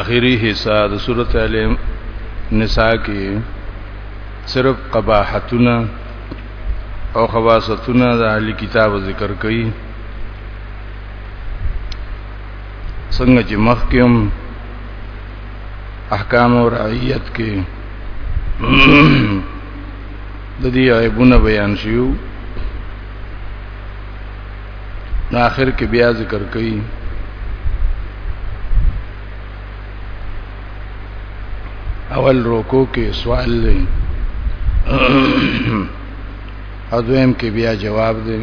اخیری حصہ د سورته ال نساء کې صرف قباحتونه او خواصتونه د اهل کتاب ذکر کړي څنګه چې مخکوم احکام او رعیت کې د دې عیبونه بیان شیو نو آخر کې بیا ذکر کوي اول روکو کې سوال لري او دویم کې بیا جواب دی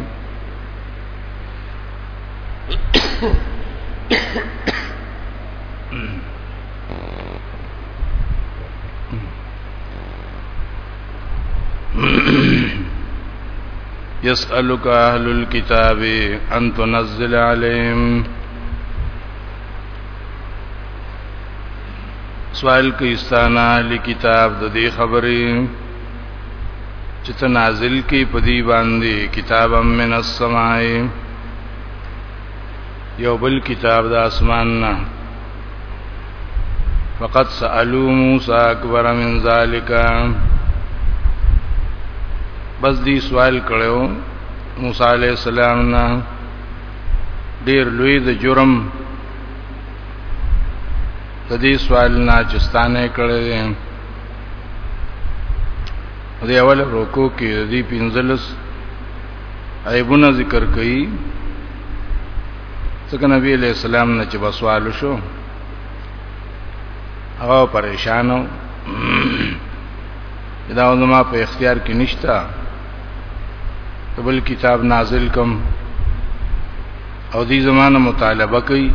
يسألك أهل الكتاب أن تنزل عليهم سوال کوي ستانه اهل کتاب د دې خبرې چې ته نازل کې په دې باندې کتابم من السماء یو بل کتاب د اسمان نه فقط سالو موسی اکبر من ذالک بس دی سوال کړو موسی علی السلام نه ډیر لوی د جرم د دې سوال نه چستانه کړی دی د اول رکو کې د دې 15 عیبونه ذکر کړي څنګه نبی علیہ السلام نه چې بسوال شو هغه پریشانو دا زما په اختیار کې نشتا بل کتاب نازل کوم او دې زمانه مطالبه کوي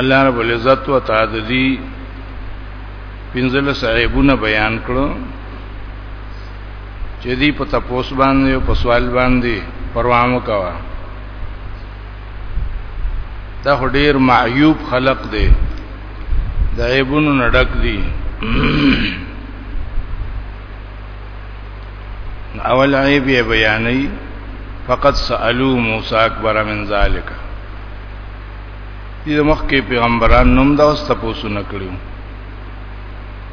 الله رب العزت و تعالی پنځله صاحبونه بیان کړو چې دی په تپوس باندې او په سوال باندې پروا مو کوا دا ډیر معیوب خلق دی د عیبونو نډک دی اول عیب یې بیانې فقط سالو موسی اکبر من ذالک دې مخکې پیغمبران نوم دا واست پوسو نکړو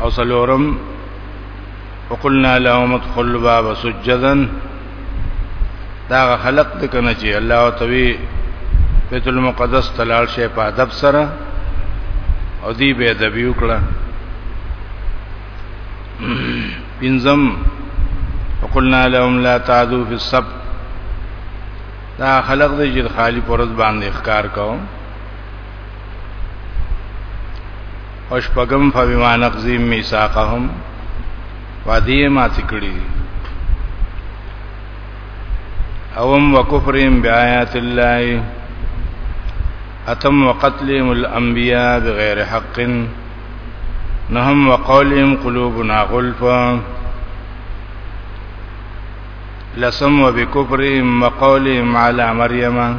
او سلورم وقلنا لهم ادخلوا باب سجدا دا خلق د کنه چې الله تعالی بیت المقدس تلال شي په ادب سره او دی به ادب وکړه پنځم وقلنا لهم لا تعذوا في السبت دا خلق دې چې خالی پرز باندې ښکار کوم او شپغم فبما نقضهم میثاقهم وادیه مات کړي اوم وکفرهم بیاات الله اتم وقتلهم الانبیاء بغیر حق نهم وقولهم قلوبنا غلفا لسم وبكفرهم وقولهم على مريم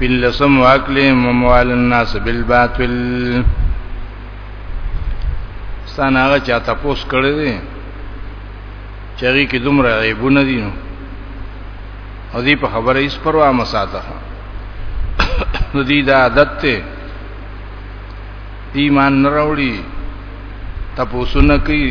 بلسم واکلهم اموال الناس بالباطل ستان هغه چا تاسو کړی دی چری کې دومره عیبونه دي نو او دې په خبره هیڅ پروا ما ساته نو دې دا عادت ته ایمان نه راوړي تاسو نه کوي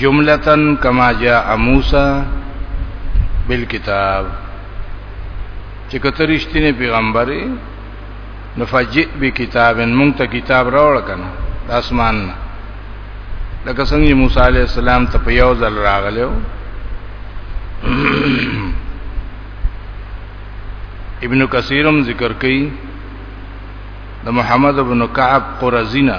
جملتن کما جاء موسی بالکتاب چې کترشتنی پیغمبري نفجئ بکتاب مونږ ته کتاب راوړ کنه د اسمان نه لکه څنګه موسی عليه السلام ته په یو ځل راغلو ابن کثیرم ذکر کوي د محمد ابن کعب قرزینا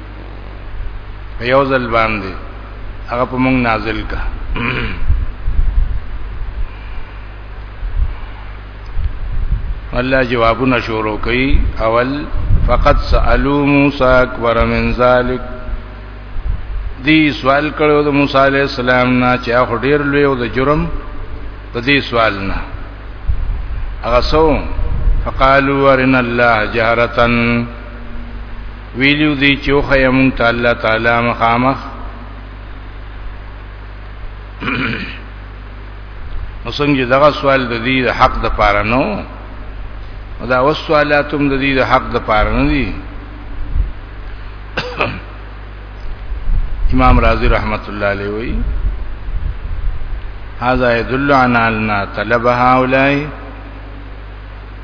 په یو ځل باندې هغه په موږ نازل کا الله جوابونه شروع کړي اول فقط سالو موسی اکبر من ذلک دی سوال کړو د موسی علی السلام نه چې هغه ډیر لوی او د جرم په دې سوال نه هغه سو فقالوا ورنا الله جهرتن ویلو دی چې او خیمون تعالی تعالی مخامخ نو څنګه دغه سوال د دې د حق د پاره نو دا اوس سوالاتم د دې د حق د پاره نه دي امام رازی رحمت الله علیه وی هذا يدل على ان طلب هؤلاء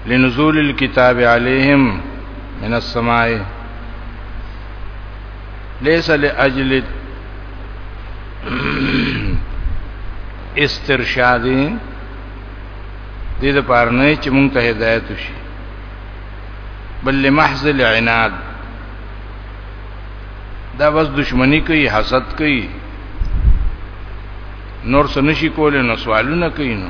لنزول الكتاب عليهم من السماء ليس لاجل استرشاد دې د پاره نه چې مونږ ته هدایت شي بل لمحض العناد دا بس دشمنی کوي حسد کوي نور څه نشي کولای نو سوالونه کوي نو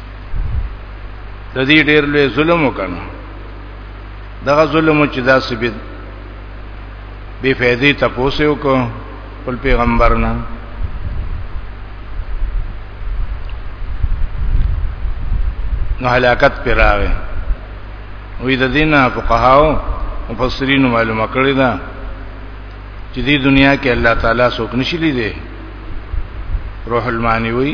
د دې ډېر لوی ظلم وکړو دغه ظلم چې داسې به بے فیدی تپوسه وکړو خپل پیغمبر نه نو هلاکت پر راغی وې د دینه فقهاو مفسرین معلومه کړی دا چې دې دنیا کې الله تعالی څوک نشي لیدي روح المانی وی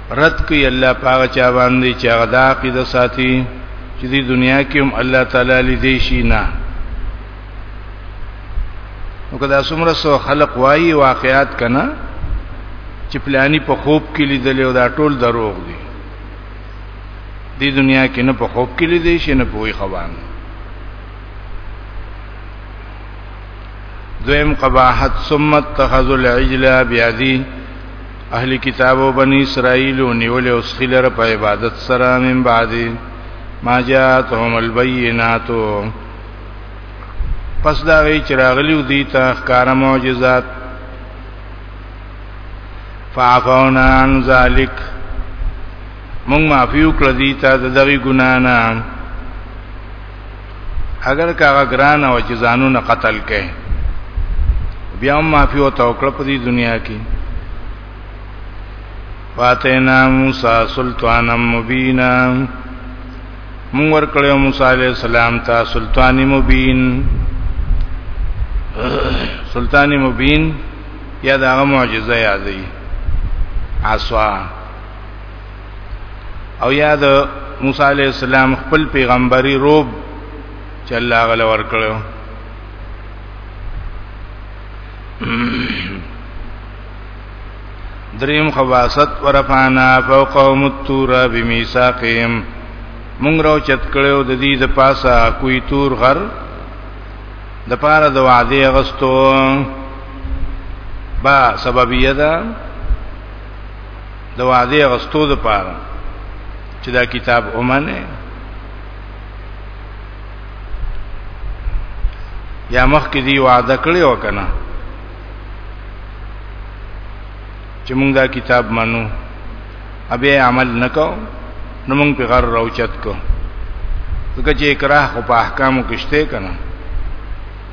رد کوي الله پاغه چا باندې چې هغه د عقیده ساتي چې د دنیا کې هم الله تعالی لیدې شي نه نو کدا څومره سو خلق وایي واقعات کنا چې پلاني په خوب کې لیدل او دا ټول دروغ دي د دنیا کې نه په خوب کې لیدې شي نه په وی خوان دویم قباحت ثم اتخذوا العجل بیادی اهل کتاب او بنی اسرائیل نیول او سخیلر په عبادت سره من بعد ما جاءتهم البینات پس دا وی چراغلی دی ته ښکار معجزات فعفونا عن ذلک مونږ معفو کړ دی ته دغه ګنا نه اگر کاغه ګران او چې ځانونه قتل کړي بیا هم معافي او توکل په دې دنیا کې واتینا موسی سلطان مبینا مونږ ورکړو موسی علی السلام ته سلطان مبین سلطان مبین یا دا معجزه یادې عصا او یا د موسی علی السلام خپل پیغمبري روب چې الله غل ور کړو دریم خواصت ورفانا فوقهم التور بمیثاقهم مونږ راو چت کړو د دې د پاسه کوی تور غر د پاره د وعده اغستو با سببیه ده د وعده غستو د پاره چې دا کتاب اومنه یا مخ کې دی وعده کړی وکنه چې موږ دا کتاب منو ابه عمل نکاو نو موږ په غر راوچت کو ځکه چې اکراه خو په احکامو کې شته کنه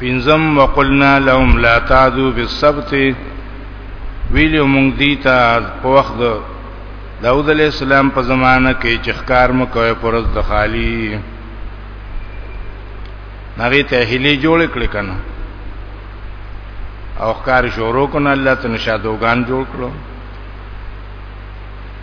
پنځم وقلنا لهم لا تعذو بالسبت ویلو مونږ دی ته په وخت د داوود علی السلام په زمانہ کې چې ښکار مکوې پرز د خالی نغې ته هلي جوړ کړ کنه او ښکار شروع کنه الله ته نشادوغان جوړ کړو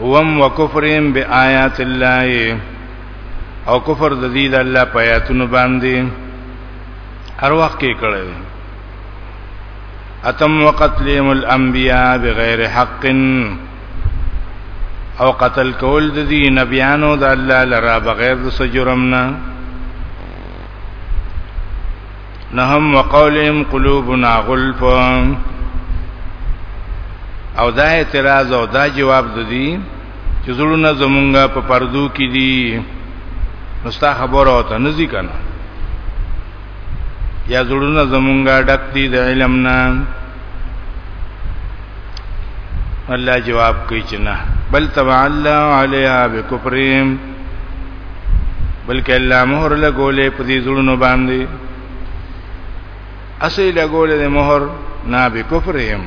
وم وکفرهم بیاات الله او کفر د دې د الله په آیاتونو باندې هر وخت کې کړي اتم وقتلهم الانبیاء بغیر حق او قتل کول د دې نبیانو د الله لرا بغیر د سجرمنا نهم وقولهم قلوبنا غلف او دا اعتراض او دا جواب ددی چې زړونه زمونږه په پردو کې دي نو ستا خبره او ته نزي کنه یا زړونه زمونږه ډک دي د علم نه الله جواب کوي چې نه بل تبع الله عليها بكفرهم بلکې الله مهر لګولې په دې زړونو باندې اسی لګولې د مهر نه به کفر هم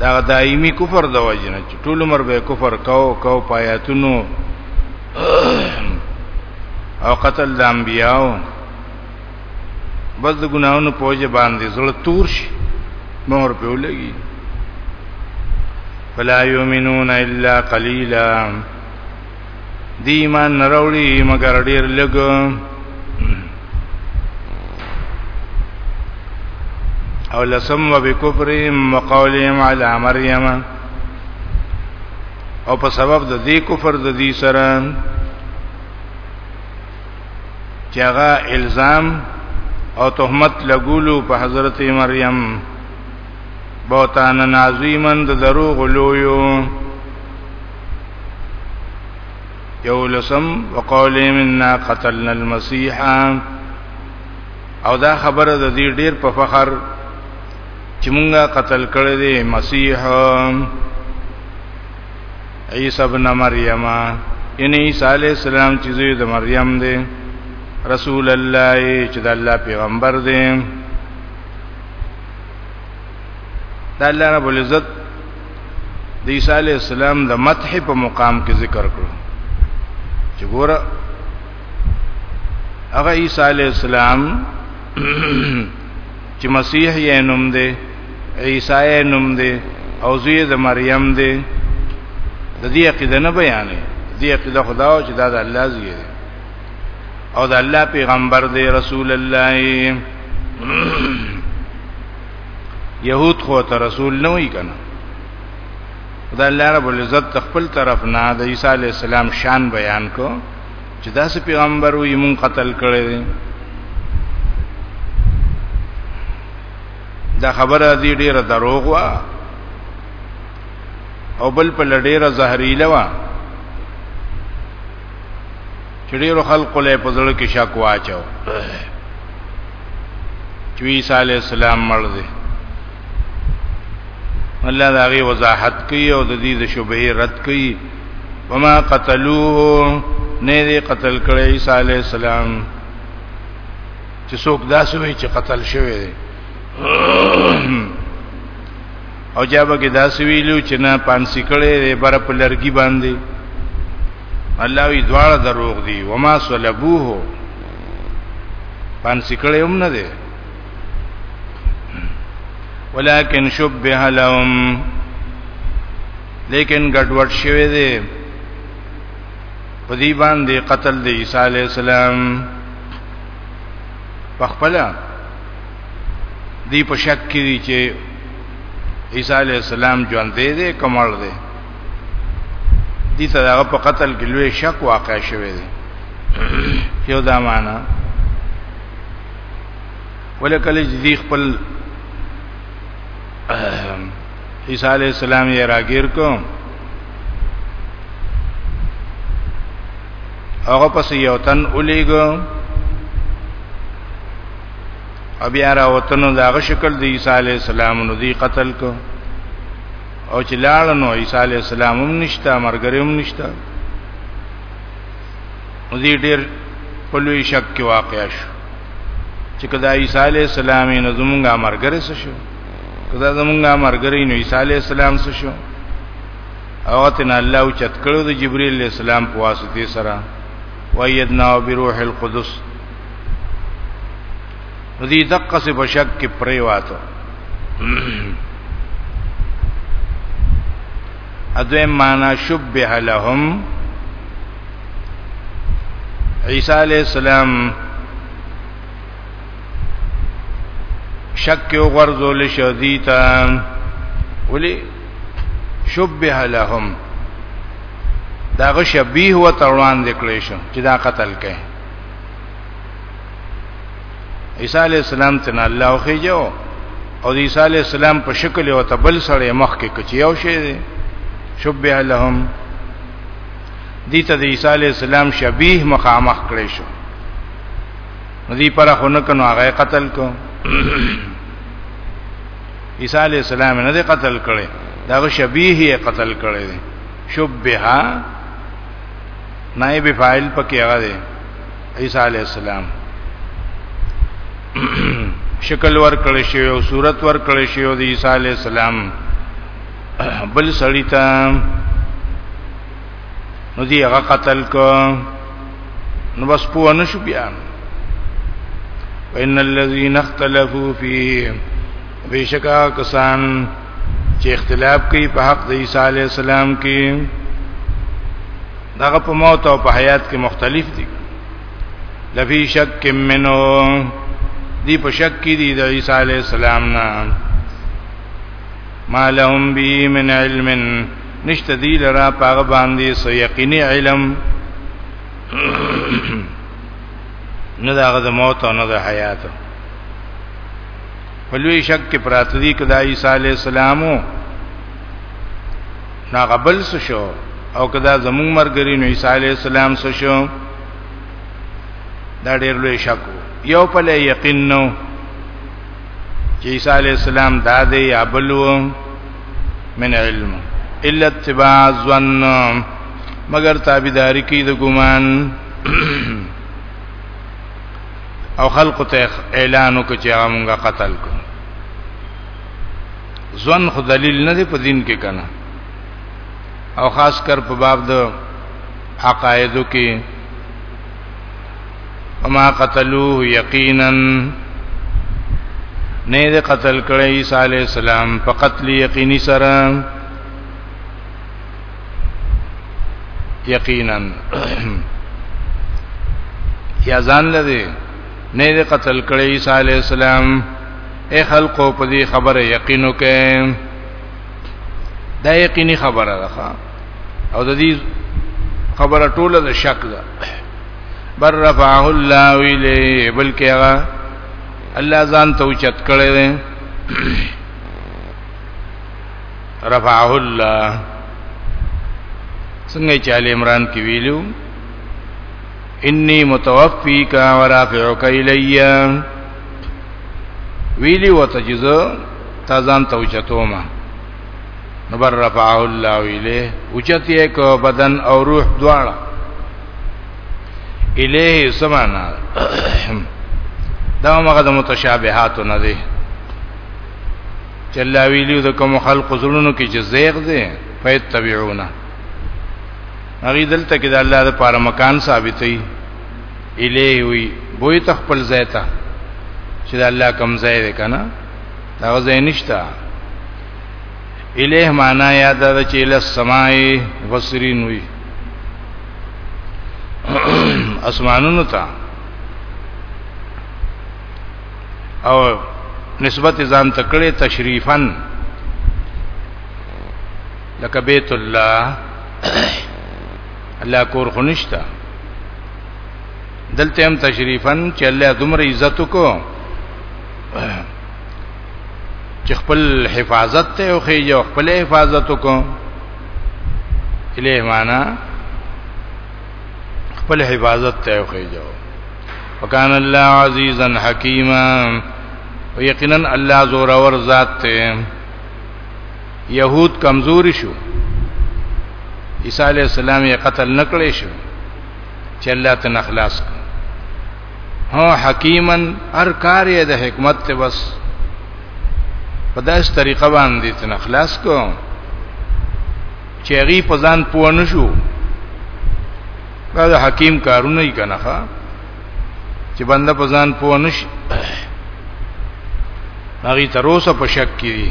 دا دایمي کفر د وجنه چې ټول عمر به کفر کاو کاو پایاتونو او قتل د انبیاو بس د ګناونو په وجه باندې زړه تور شي مور په ولګي فلا یؤمنون الا قلیلا دی ایمان نراوړي مگر ډیر لږ او لسم وبکفرهم وقولهم علی مریم او په سبب د دې کفر د دې سره چې هغه الزام او تهمت لګولو په حضرت مریم بوتانن عظیمن د دروغ لویو یو لسم وقول منا قتلنا المسيح او دا خبره د دې ډیر په فخر چې مونږه قتل کړی دی مسیح عیسی ابن مریم ان عیسی علی السلام چې زوی د مریم دی رسول الله چې د الله پیغمبر دی د الله رب العزت د عیسی علی السلام د مدح په مقام کې ذکر کړو چې ګوره هغه عیسی علی السلام چې مسیح یې نوم دی عیسی نوم دی او زوی د مریم دی د دې عقیده نه بیانې دې عقیده خدا او چې دا د الله زوی دی او د الله پیغمبر دی رسول الله يهود خو ته رسول نه وی کنه دا الله رب العزت خپل طرف نه د عیسی علی السلام شان بیان کو چې دا سه پیغمبر وي مون قتل کړي دا خبره دی ډیره دروغ وا او بل په لډیره زهريله وا چې ډیرو خلکو له پزړه کې شک واچو چې عیسی علی السلام مړ دی الله دا غي وضاحت کوي او د دې د شوبه رد کوي وما قتلوه نه دې قتل کړی عیسی علی السلام چې څوک داسې وي چې قتل شوی دی او چا به کې داسې ویلو چې نه پانسی کړي دی بر په لرګي باندې الله وی دواړه دروغ دي وما صلبوه پانسی کړي هم نه دی ولكن شبه لهم لیکن ګډوډ شوی دی په دې باندې قتل د عیسی علی السلام په خپل دی په شک کې دي چې عیسی علی السلام ژوند دی دی کمل دی دي ته هغه په قتل کې لوی شک واقع شوی دی یو دا معنا ولکه لږ دې خپل عیسی علی السلام یې راګیر کو هغه پس یو تن اولیګو او بیا را وطنو داغه شکل د عیسی علی السلام نو دی قتل کو او چې لاړ نو عیسی علی السلام هم نشته مرګره هم نشته نو دی ډیر په لوی شک کې واقع شو چې کدا عیسی علی السلام نو زمونږه مرګره شو کدا زمونږه مرګري نو عیسی علی السلام څه شو او تن الله او چت کړو د جبرئیل علی السلام په واسطه سره وایدنا بروح القدس دې دقه څه بشک کې پرې واته اځه معنا شبه لهم عیسی علی السلام شک او غرزول شدیتا ولی شبه لهم داغه شبیه و تروان ذکرې شو چې دا قتل کړي عیسی علی السلام ته الله خوخیجو او د عیسی علی السلام په شکل او تبل سره مخ کې کچیاو شي شبه لهم دي ته د عیسی علی السلام شبیه مخامخ کړی شو ندی پر خونه کنو هغه قتل کو عیسی علی السلام نه دی قتل کړي دا شبیه یې قتل کړي دی شبیه نائب فاعل پکې هغه دی عیسی علی السلام شکل ور کړی شی او صورت ور کړی شی او د عیسی علی السلام بل سړی ته نو دی هغه قتل کو نو بس پوه نشو بیا وان الذين اختلفوا فيه بشکا کسان چې اختلاف کوي په حق د عیسی علی السلام کې دغه په موت او په حیات کې مختلف دي لفی شک منو دی په شک کې دي د عیسی علی السلام نه ما لهم بی من علم نشته دی لرا پاغه باندې سو یقیني علم نه داغه د موت او نه د حیات په لوی شک کې پراته دي کدا عیسی علی السلام نا قبل شو او کدا زمون مرګري نو عیسی علی السلام شو دا ډېر لوی شک یو په یقین نو چې عیسی علی السلام دا دی یا بلوم من علم الا اتباع الظن مگر تابعداري کوي د ګمان او خلق ته اعلان وکړي چې هغه قتل کو ځوان خو دلیل نه دی په دین کې کنه او خاص کر په باب د عقایدو کې وما قتلوه یقینا نه دې قتل کړی عیسی علی السلام په قتل یقیني سره یقینا یا ځان لدی نه دې قتل کړی عیسی علی السلام اے خلقو په دې خبره یقینو کې دا یقیني خبره ده او د دې خبره ټوله د شک ده بر رفعه الله الیه بلکې هغه الله ځان ته اوچت کړی دی رفعه الله څنګه چې ال عمران کې ویلو انی متوفیک و رافعک الی ویلی وتجزو تا ځان ته اوچتوما نو بر رفعه الله الیه اوچت یې کو بدن او روح دواړه الیه سمانا دا مغه د متشابهات نه دی چلا ویلو د کوم خلق زړونو کې چې زیغ دي فیتبعونا هغه دلته کې د الله د پاره مکان ثابتې الیه وی بوې تخپل ځای ته چې د الله کم ځای دی کنه دا ځای نشته الیه معنا یا دا چې له سمای غسرین وی اسمانونو ته او نسبت ځان تکړه تشریفا لکه بیت الله الله کور خنشتا دلته هم تشریفا چې الله دومره عزت کو چې خپل حفاظت ته او خې یو خپل حفاظت وکړو الیه معنا خپل حفاظت ته او خې یو وکانه الله عزیزا حکیما او یقینا الله زور اور ذات ته يهود کمزوري شو عیسی علی السلام یې قتل نکړې شو چې الله ته نخلاص کړ هو حکیمن هر کار یې د حکمت ته بس په داس طریقه باندې تن خلاص کو چې غي په ځان پوه نشو دا حکیم کارونه یې کنه ښا چې بنده په ځان پوه نشي هغه تر اوسه په شک کې دي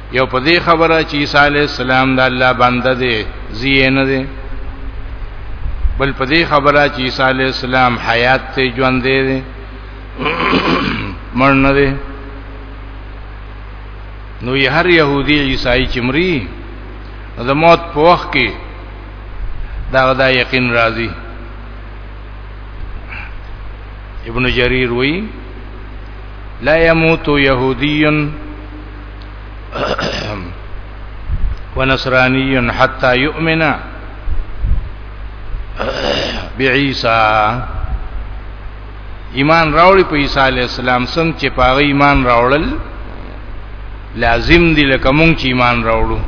یو په دې خبره چې عیسی علی السلام د الله بنده دی زی نه دی بل په دې خبره چې عیسی علی السلام حیات ته ژوند دی مړ نه دی نو یې هر يهودي عیسائی چې مري د موت په وخت کې دا غدا یقین راځي ابن جریر وی لا يموت يهودي ونصراني حتى يؤمن بعيسى ایمان راوړي په عیسی علی السلام څنګه چې پاغه ایمان راوړل لازم دی لکه مونږ چې ایمان راوړو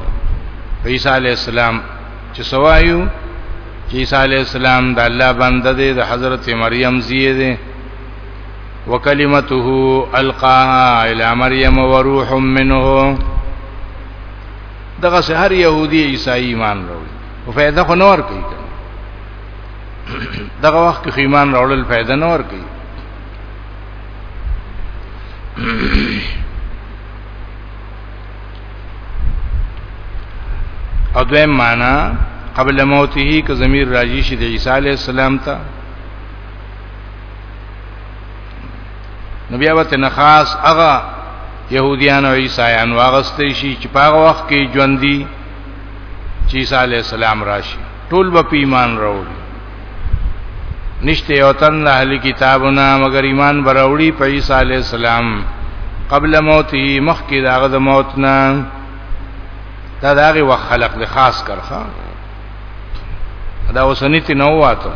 په عیسی علی السلام چې سوایو چې عیسی علی السلام د الله بنده دی د حضرت مریم زیه دی وکلمته القاها الى مريم وروح منه دغه سحر يهودي عيسائي ایمان راوړي او فائدہ خو نور کوي دغه وخت کې ایمان راوړل فائدہ نور کوي او دویم معنا قبل موته که ضمیر راجی شي د عیسی علی السلام ته نو بیا وته نه خاص هغه يهوديان او عيسایان واغستې شي چې په هغه وخت کې ژوند دي چې عيسى عليه السلام راشي ټول به ایمان راوړي نشته یو تن له اهل کتابونه مگر ایمان براوړي په عيسى عليه السلام قبل موتي مخکې داغه د موت نه دا داغه وخت خلق د خاص کرخه دا اوسنی تی نو واته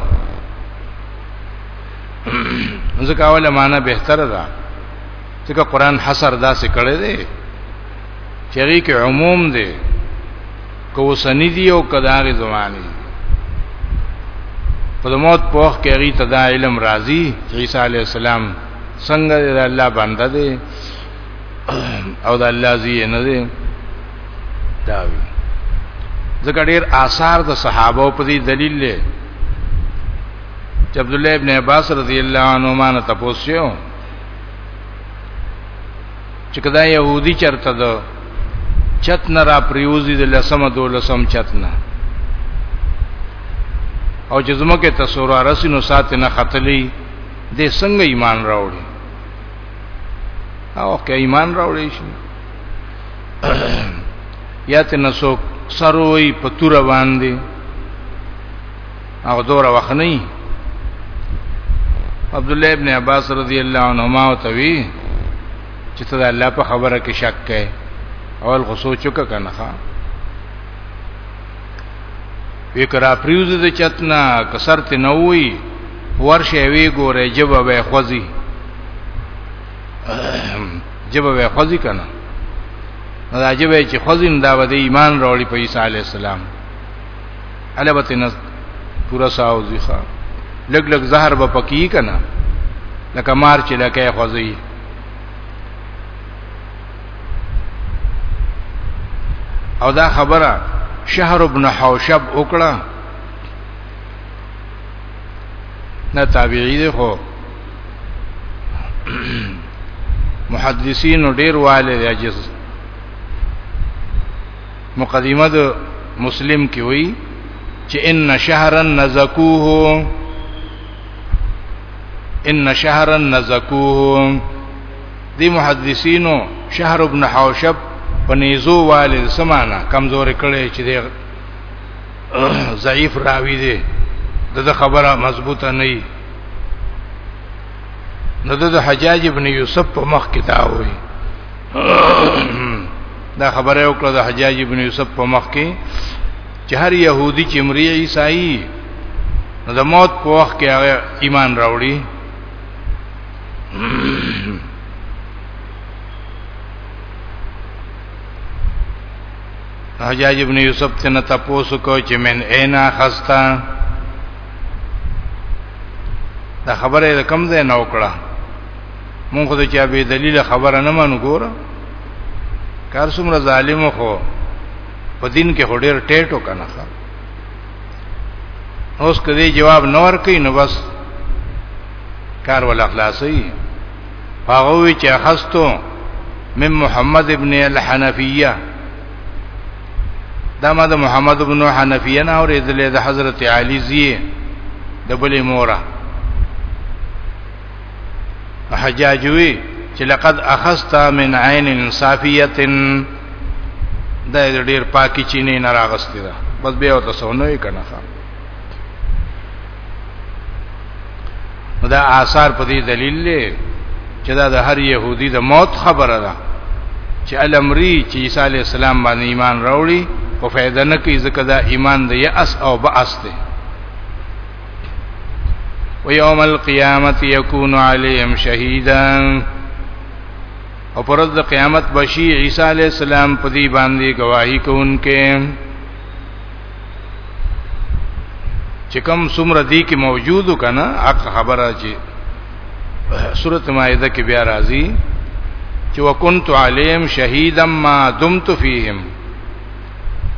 ځکه اوله معنا بهتره ده ځکه قران حصر داسې کړی دی چې هغه کې عموم دی کو سنی دی او کداغي زمانی دی په موت په وخت کې هغه ته دا علم راځي چې عیسی علی السلام څنګه د الله بنده دی او د الله زی نه دی دا وی ځکه ډیر آثار د صحابه په دې دلیل له چې عبد الله ابن عباس رضی الله عنهما نه تاسو چې کدا يهودي چرته ده چت نه را پریوزي د لسمه دولسم چت نه او چې زمکه تصور رسینو سات نه خطلی د څنګه ایمان راوړي او که ایمان راوړي شي یا ته نسو سروي پتور باندې هغه دوره وخت نه عبد الله ابن عباس رضی الله عنهما او توی چې ته الله په خبره کې شک کړي اول غو سوچو کا کنه ښا وکرا پریوز د چتنا کسر ته نووي ورشه وی ګوره جواب وې خوځي جواب وې خوځي کنه دا جواب چې خوځین دا د ایمان راوړي په عیسی علی السلام علبت نه پورا ساو ځخه لګ لګ زهر به پکی کنه لکه مار چې لکه خوځي او دا خبره شهر ابن حوشب وکړه نه تابعی دی خو محدثین ډیر والي عجز مقدمه د مسلم کې وایي چې ان شهرا نزکوه ان شهرا نزکوه دی محدثینو شهر ابن حوشب پنیزو والد سمانا کمزور کړي چې دی ضعیف راوی دی دغه خبره مضبوطه نه وي نو د حجاج ابن یوسف په مخ کې دا وایي دا خبره وکړه د حجاج ابن یوسف په مخ کې چې هر يهودي چې مري عیسائی نو د موت په وخت کې هغه ایمان راوړي حجاج ابن یوسف څنګه تاسو کو چې من اینا خستا دا خبره د کم ځای نه وکړه مونږ خو د چا به دلیل خبره نه مانو ګوره کار څومره ظالم خو په دین کې هډیر ټیټو کنه اوس کدی جواب نور کوي نو بس کار ول اخلاصي هغه وی چې اخستو من محمد ابن الحنفیه دا ما د محمد ابن حنفیه نه اورېدلې د حضرت علی زیه د بلې موره حجاجوی چې لقد اخذت من عین صافیه دا ډیر پاکي چینه نه راغستې ده بس به وته سونه یې کنه دا آثار په دې دلیل دی چې دا د هر يهودي د موت خبره ده چې الامری چې عیسی علی السلام باندې ایمان راوړي او فائدہ نه کوي ځکه دا ایمان دی اس او باس دی ويوم القيامه يكون عليهم شهيدا او پر ورځ د قیامت بشي عیسی علی السلام په دې باندې گواہی کوونکې چې کوم څومره دي کې موجودو کنه حق خبره چې سورۃ مائده کې بیا راځي چې وکنت علیم شهیدا ما دمت فیهم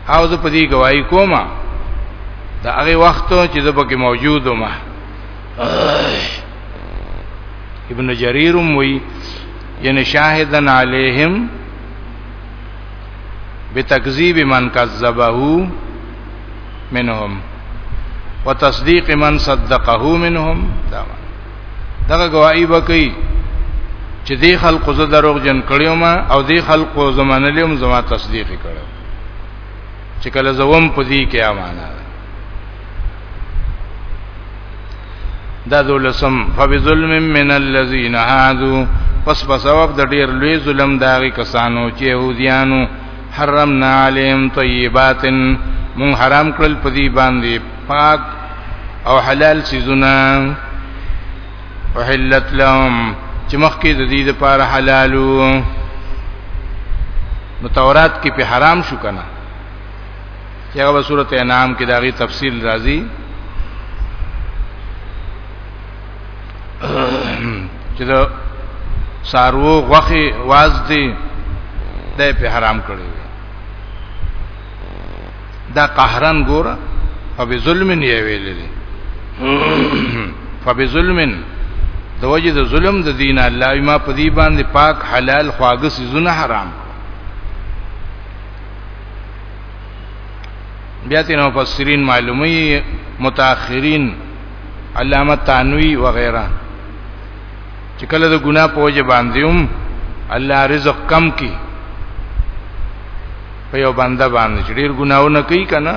او زه په دې گواہی کوم دا هغه وخت چې زه پکې موجود وم ابن جرير وی یعنی شاهدن علیهم بتکذیب من کذبه منهم وتصدیق من صدقه منهم دا دغه گواہی وکي چې دې خلکو زه دروغ جن کړیو ما او دې خلکو زمانه لیوم زما تصدیق کړو چې کله زوم په دې کې امانه دا دولسم فبظلم من الذين هادو پس په سبب د ډیر لوی ظلم داغي کسانو چې يهوديانو حرمنا عليهم طيبات مون حرام کړل په دې باندې پاک او حلال سيزونه وحلت لهم چې مخکې د دې لپاره حلالو نو تورات کې په حرام شو کنه چې هغه سورته انعام کې داغي تفصیل راځي چې دا سارو غوخي واز دي د په حرام کړی دا قهرن ګوره فبظلم یې ویل دي فبظلم د وجه د ظلم د دین الله ما په دې باندې پاک حلال خواږه سيزونه حرام بیا تینو مفسرین معلومی متأخرین علامه تانوی وغیرہ چې کله د ګناه په وجه باندې هم الله رزق کم کی په یو بنده باندې چې ډیر ګناونه کوي کنه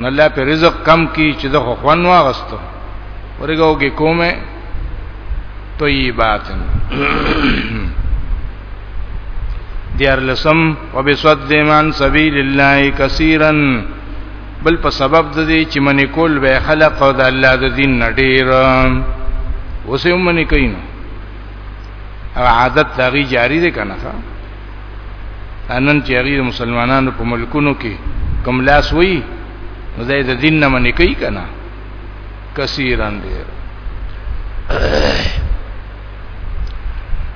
نو الله په رزق کم کی چې د خوان واغستو ورګوږي کومه طیبات دیار لسم وبصد من سبیل الله کثیرن بل په سبب د دې چې منی کول به خلق او د الله د دین نډیر اوسې منی کین او عادت دغی جاری دی کنه انن چې غیر مسلمانانو په ملکونو کې کم لاس وی نو د دین نه منی کوي کنه کثیران دی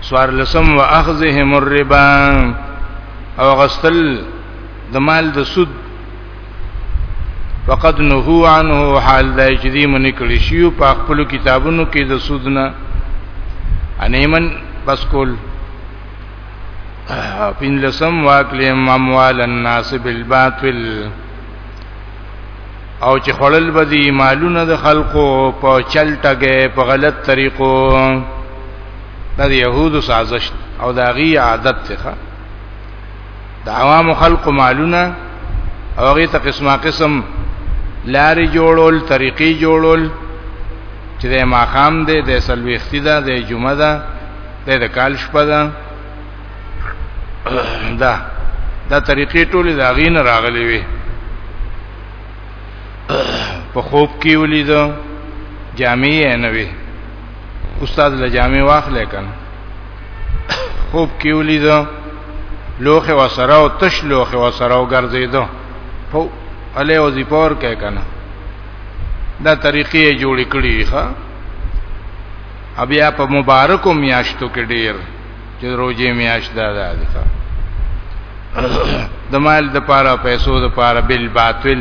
سوار لسم واخذهم الربا او غسل د مال د سود فقد نهو عنه حال دا چې دی مونږ کړی شیو په خپل کتابونو کې د سودنا انیمن بس کول پین لسم واکلی اموال الناس بالباطل او چې خړل بدی مالونه د خلقو په چل ټګه په غلط طریقو د يهودو سازش او داغي عادت څخه د عوام خلق مالونه او هغه ته قسمه قسم لاري جوړول طریقې جوړول چې د ماقام دی د سلويختی ده د جمعه ده د کال شپه ده دا دا طریقې ټولې دا غین راغلي وي په خوب کې ولید جامعې نه وي استاد له جامعې واخلې کنه خوب کې ولید لوخه وسره او تش لوخه وسره او ګرځیدو هو الی وظیفه ور کوي کنه دا طریقې جوړې کړې ښا بیا په مبارکو میاشتو کې ډیر چې روزي میاشت دا ده ښا د مال د پاره پیسو د پاره بل باطل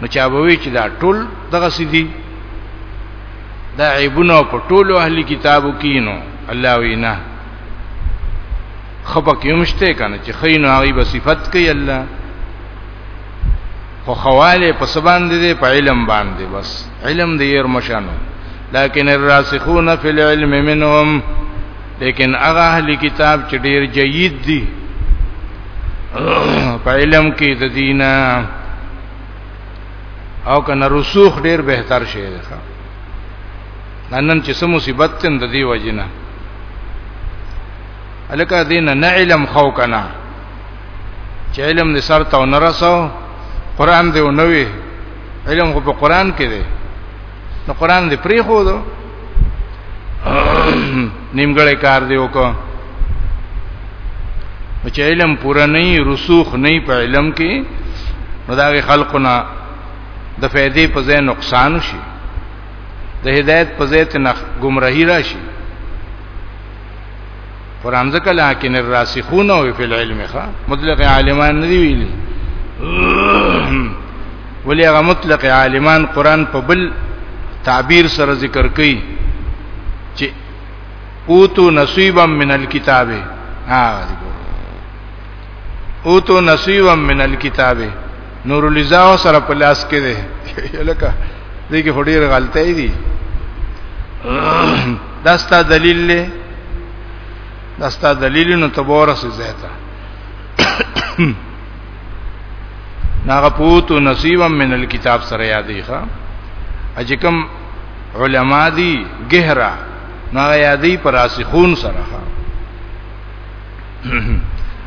نو چا به وی چې دا ټول دغه سدي دا عیبونه په ټول اهل کتابو کې نو الله وینا خپک یمشته کنه چې خینو هغه به صفت کوي الله خو خواله په سبان دي په علم باندې بس علم دې ير مشانو لكن الراسخون في العلم منهم لیکن هغه اهل کتاب چې ډیر جيد دي په علم کې د دین او کنه رسوخ ډیر بهتر شي ده ننن چې سم مصیبت تن د دی وجنه الکه دین نه علم خو کنه چې علم دې سر ته ونرسو قران دې ونوي علم خو په قران کې دی نو قران دې پری خو دو نیمګړی کار دی وکړه چې علم پوره نه رسوخ نه په علم کې نو دا خلقونه د فائدې په ځای نقصان شي د هدایت په ځای ته گمراهی راشي قران ځکه لکن الراسخون او فی العلم ښا مطلق عالمان نه دی ویلي ولی هغه مطلق عالمان قران په بل تعبیر سره ذکر کوي چې اوتو نصیبا من الكتاب ها اوتو نصیبا من الكتاب نور لزا سره په لاس کې ده لکه دغه هډیر غلطه دی دا ستا دلیل له دا ستا دلیل نو تبورس زیتا ناغپوت نصیبا من الكتاب سره یادې ښا اجکم علما دی گہرا نا یادې پر راسخون سره ښا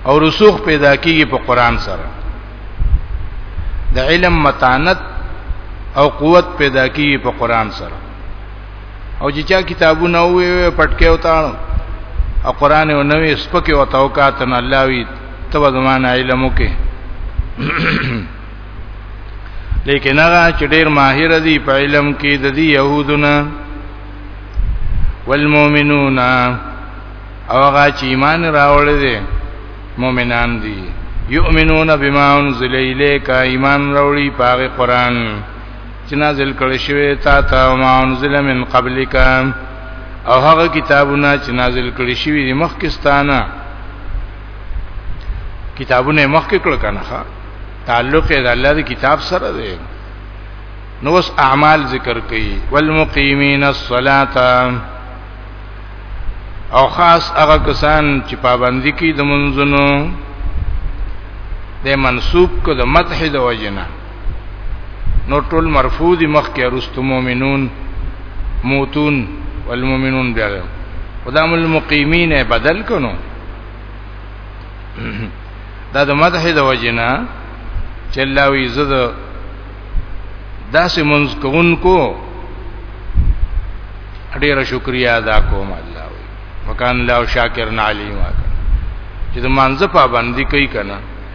او رسوخ پیدا کیږي په قران سره د علم متانت او قوت پیدا کیږي په قران سره او چې چا کتابونه وې پټکې او تاړو او قران یې نوې سپکه او توقعات نه الله وی تب زمانه علم وکي لیکن هغه چې ډیر ماهر دي په علم کې د دې يهودونه والمؤمنون او هغه چې ایمان راوړل دي مؤمنان دي یؤمنون بما انزل الیک ایمان راوړي په قرآن چې نازل کړي شوی تا ته او ما انزل من قبلک او هغه کتابونه چې نازل کړي شوی دي مخکستانه کتابونه مخکې کړ کنه تعلق یې د الله دی کتاب سره دی نو اوس اعمال ذکر کړي والمقیمین الصلاۃ او خاص هغه کسان چې پابندي کوي د منځونو د منسوب کو د مدح د وجنه نو ټول مرفوع دي مخ کې ارست مؤمنون موتون والمؤمنون بیا خدام المقیمین بدل کنو دا د مدح د وجنا چې الله وی زد داسې منځ کوونکو ډیره شکریا ادا کوم الله وی وکانه الله شاکرن علیم چې د مانزه پابندي کوي کنه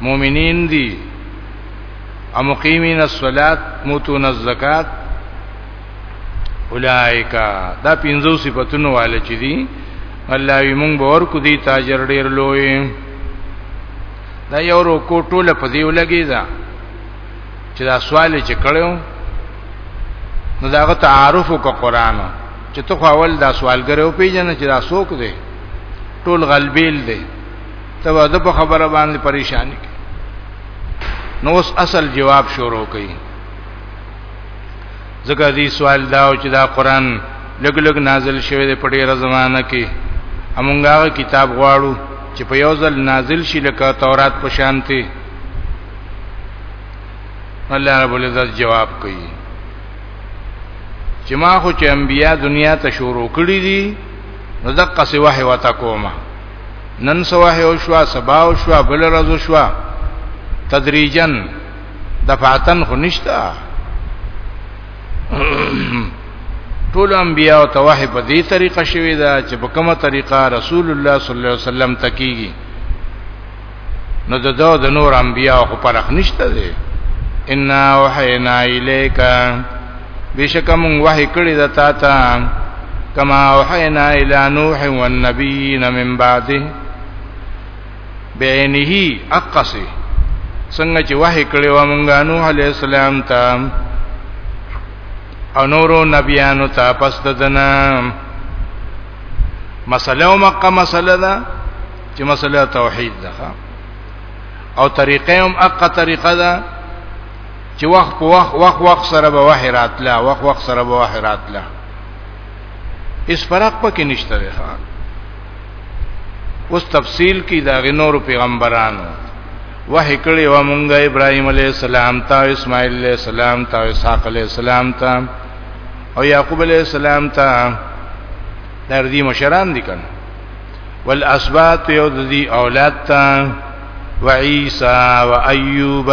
مؤمنین دي او مقیمین الصلاة موتون الزکات اولائک دا پنځو صفاتونو والے چې دي الله یې مونږ به ورکو دي تاجر ډیر لوی دا یو رکو ټوله په دیو لګی دا چې دا سوال چې کړو نو داغه تعارف وک قران چې ته اول دا سوالګر او پیژنې چې دا څوک دی ټول غلبیل دی ته د په خبره باندې پریشانی کې نو اوس اصل جواب شروع کړي ځکه دې سوال دا او چې دا قران لګ لګ نازل شوی دی په ډیره زمانہ کې همغه کتاب غواړو چې په یو ځل نازل شي لکه تورات په شانتي الله رب العزت جواب کوي چې ما خو چې انبیا دنیا ته شروع کړی دي نو دقه سی وحی وتا کومه نن سواه او شوا سبا او شوا بل ورځ شوا تدریجا دفعتن خو نشتا ټول انبیاء او توه په دې طریقه شوی دا چې په کومه طریقه رسول الله صلی الله علیه وسلم تکیږي نو د دو د نور انبیاء خو پرخ نشته دی ان وحینا الیک بشک مون وحی کړی د تا ته کما وحینا الی نوح والنبیین من بعده بعینه اقصی څنګه چې وحی کړی و مونږه نوح علی السلام ته او نورو نبیانو ته پس ددنه مسله او مقه مسله ده چې مسله توحید ده او طریقې هم اقا طریقه ده چې وخت په وخت وخت وخت سره به وحی راتله وخت وخت سره به وحی راتله اس فرق پکې نشته ده اوس تفصیل کې دا غنور پیغمبرانو وحی کړي و مونږه ابراهيم عليه السلام ته اسماعیل عليه السلام ته اسحاق عليه السلام ته او یعقوب عليه السلام ته دردی مشران دي کنه والاسبات یو د دې اولاد ته و عیسی و ایوب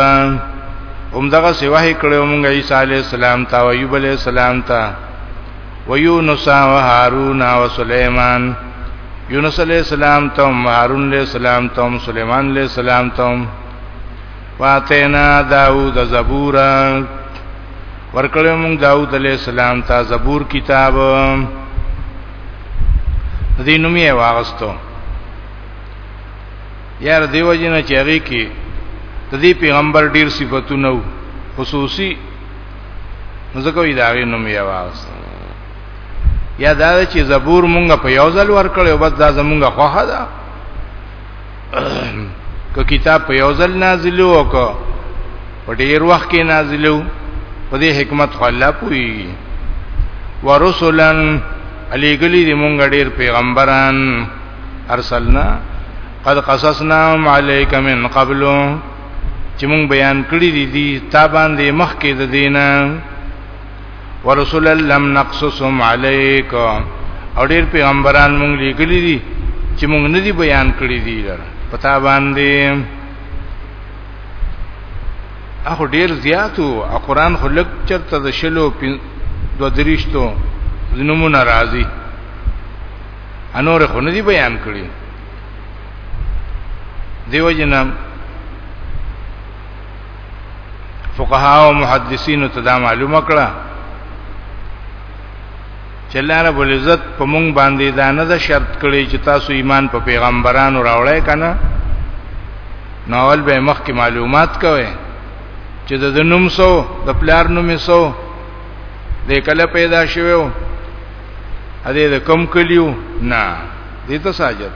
هم دغه سواه کړو موږ عیسی علی السلام ته او ایوب علی السلام ته و یونس و هارون و سليمان یونس علی السلام ته هارون علی السلام ته سليمان علی السلام ته واتینا داوود زبورا ورکړو موږ داوود علیہ السلام ته زبور کتاب دې نوم یې واغستو یار دیو جن چې هغه کې د دې پیغمبر ډیر صفاتونه وو خصوصي ځکه یې دا غي نوم یې واغست یا دا چې زبور مونږ په یو ځل ورکړو بس دا زمونږه خوخه ده که کتاب په یو ځل نازل وکړو په ډیر وخت کې نازل وو په دې حکمت خو الله پوي ورسولن علی گلی دی مونږ ډیر پیغمبران ارسلنا قد قصصنا علیک من قبل چې مونږ بیان کړی دي دي تا باندې مخکې د دینه ورسول لم نقصصهم عليك او ډیر پیغمبران مونږ لیکلي دي چې مونږ نه دي بیان کړی دي پتا باندې اخو ډیر زیاتو قرآن خو لک چرته د شلو دو درشتو زنمو ناراضي انور خو نه دي بیان کړی دیو جنم فقها او محدثین ته دا معلومه کړه چې الله رب العزت په مونږ باندې دا نه ده شرط کړی چې تاسو ایمان په پیغمبرانو راوړی کنه نو اول به مخکې معلومات کوئ چې د نوم سو د پلار نوم سو د کله پیدا شوو ا دې د کم کلیو نه دې ته ساجت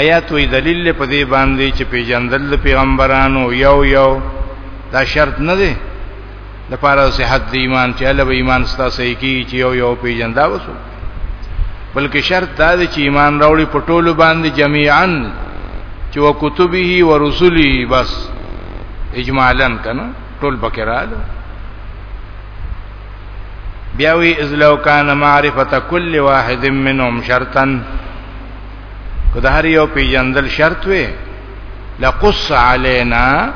آیات وی دلیل په دې باندې چې پیجندل د پیغمبرانو یو یو دا شرط نه دی د پاره صحت د ایمان چې الله به ایمان ستا صحیح کی چې یو یو پیجندا وسو بلکې شرط دا دی چې ایمان راوړي په ټولو باندې جميعا چې وکتبه او رسله بس اجمالا کنه ټول بکراله بیا وی اذ لو کان معرفت کل واحد منهم شرطا که د هر یو پیجندل شرط وي لقص علينا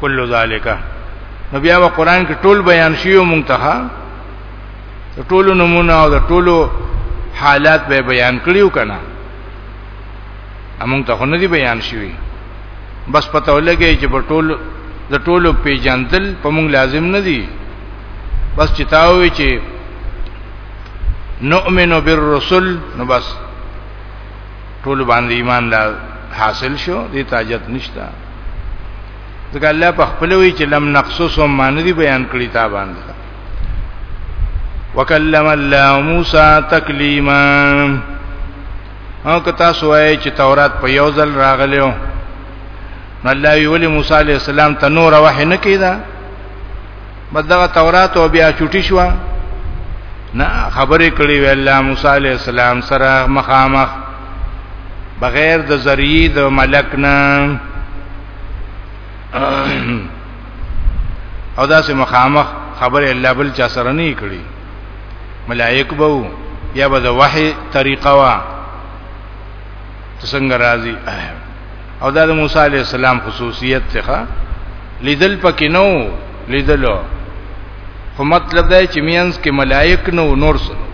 كل ذلك نو بیا و قران کې ټول بیان شیو مونږ ته ټول نمونه او د ټولو حالات به بیان کړیو کنه امون ته نه دی بیان شوی بس پته ولګی چې په ټول د ټولو پیجندل په مونږ لازم نه دی بس چې تاوي چې نؤمن بالرسل نو بس ټول باندې ایمان لا حاصل شو دې تاجت نشتا ځکه الله په خپل وی چې لم نقصصهم معنی دی بیان کړی تا باندې وکلم الله موسی تکلیما او که تاسو وایئ چې تورات په یو ځل راغلیو نو الله وی ولی موسی علی السلام ته نور وحی نه کیدا بدغه تورات او بیا چټی شو نه خبرې کړې وی الله موسی علی السلام سره مخامخ بغیر د ذریعہ د ملک نه او داسې مخامخ خبرې الله بل چا سره نه کړی ملائک بو یا به د وحی طریقه وا څنګه راځي او دا د موسی علی السلام خصوصیت څخه لیدل پکې نو لیدلو خو مطلب دا چې مینس کې ملائک نو نور سره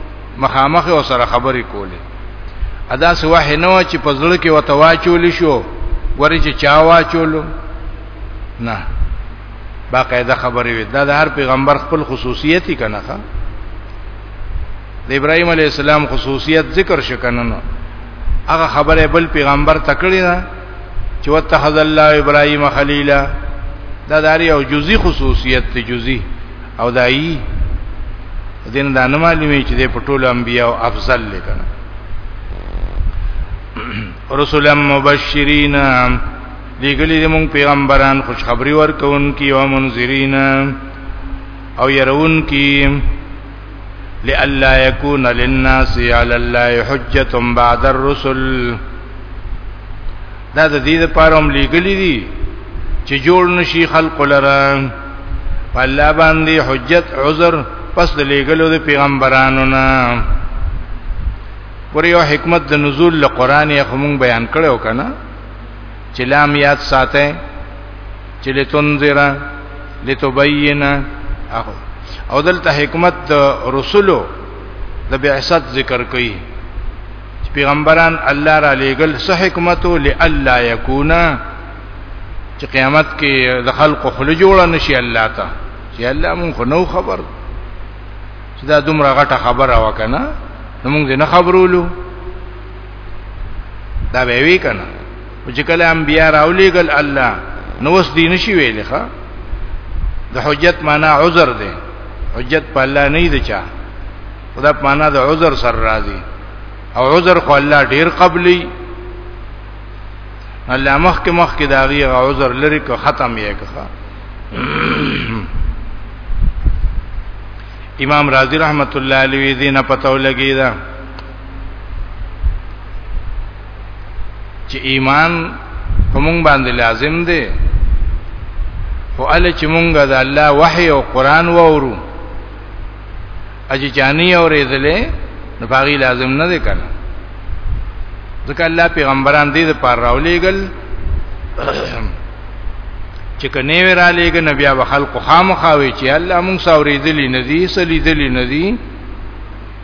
مخامخ او سره خبرې کولې ادا سو وحی نو چې په ځل کې وتواچول شو ورې چې چا واچولو نه باقاعده خبرې وي دا د هر پیغمبر خپل خصوصیت یې کنه ښا د ابراهيم عليه السلام خصوصیت ذکر شکنن هغه خبره بل پیغمبر تکړه ده چې وتخذ الله ابراهيم خليلا دا داری او جزئی خصوصیت ته جزئی او دای دین دا نه معلومه چې د پټول انبیا او افضل لیکنه رسولا مبشرین لګلی د مونږ پیغمبران خوشخبری ورکون کی او منذرین او يرون کی لئلا يكون للناس على الله حجه بعد الرسل دا د دې لپاره هم لګلی دي چې جوړ نشي خلق لره په الله باندې حجت عذر پس د لګلو د پیغمبرانو نه پر یو حکمت د نزول له قران یې هم بیان کړو کنه چې لام یاد ساته چې لتنذر لتبین او دلته حکمت د رسولو د بعثت ذکر کړي پیغمبران الله را لېګل صح حکمت لالا یکونا چې قیامت کې د خلق خل جوړ نشي الله ته چې الله مونږ خو نو خبر چې دا دومره غټه خبره وکنه نو مونږ نه خبرولو دا به وی کنه چې کله انبیا راولېګل الله نو اوس دی نشي ویلې ښا د حجت معنا عذر دی حجت په الله نه دی چا خدا په معنا د عذر سر راځي او عذر خو الله ډیر قبلي الله مخ کې مخ کې دا غي عذر لري که ختم یې که امام رازی رحمت الله علیه دینه پتو لګی دا چې ایمان همون باندې لازم دی خو ال چې مونږه د الله وحي او قران وورو اجي جاني اورېدلې نو باغی لازم نه دی کنه ځکه الله پیغمبران دې د پاره راولېګل چې کني ورا لېګ نبي او خلق خامخاوي چې الله مونږ ساورېدلې ندي سلیدلې ندي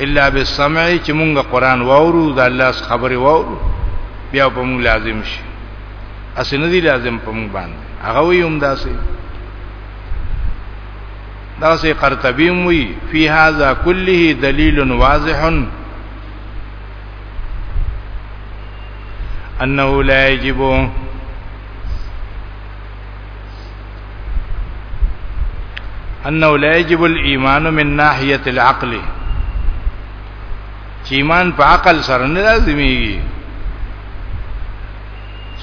الا بالسمع چې مونږ قران واورو د الله څخه خبرې واورو بیا په مونږ لازم شي اسنه دي لازم په مونږ باندې هغه وي هم داسې داسې قرطبي وي فی هذا كله دلیل واضح انه لا یجب انه لا يجب الايمان من ناحيه العقل چې ایمان په عقل سره نه لازمي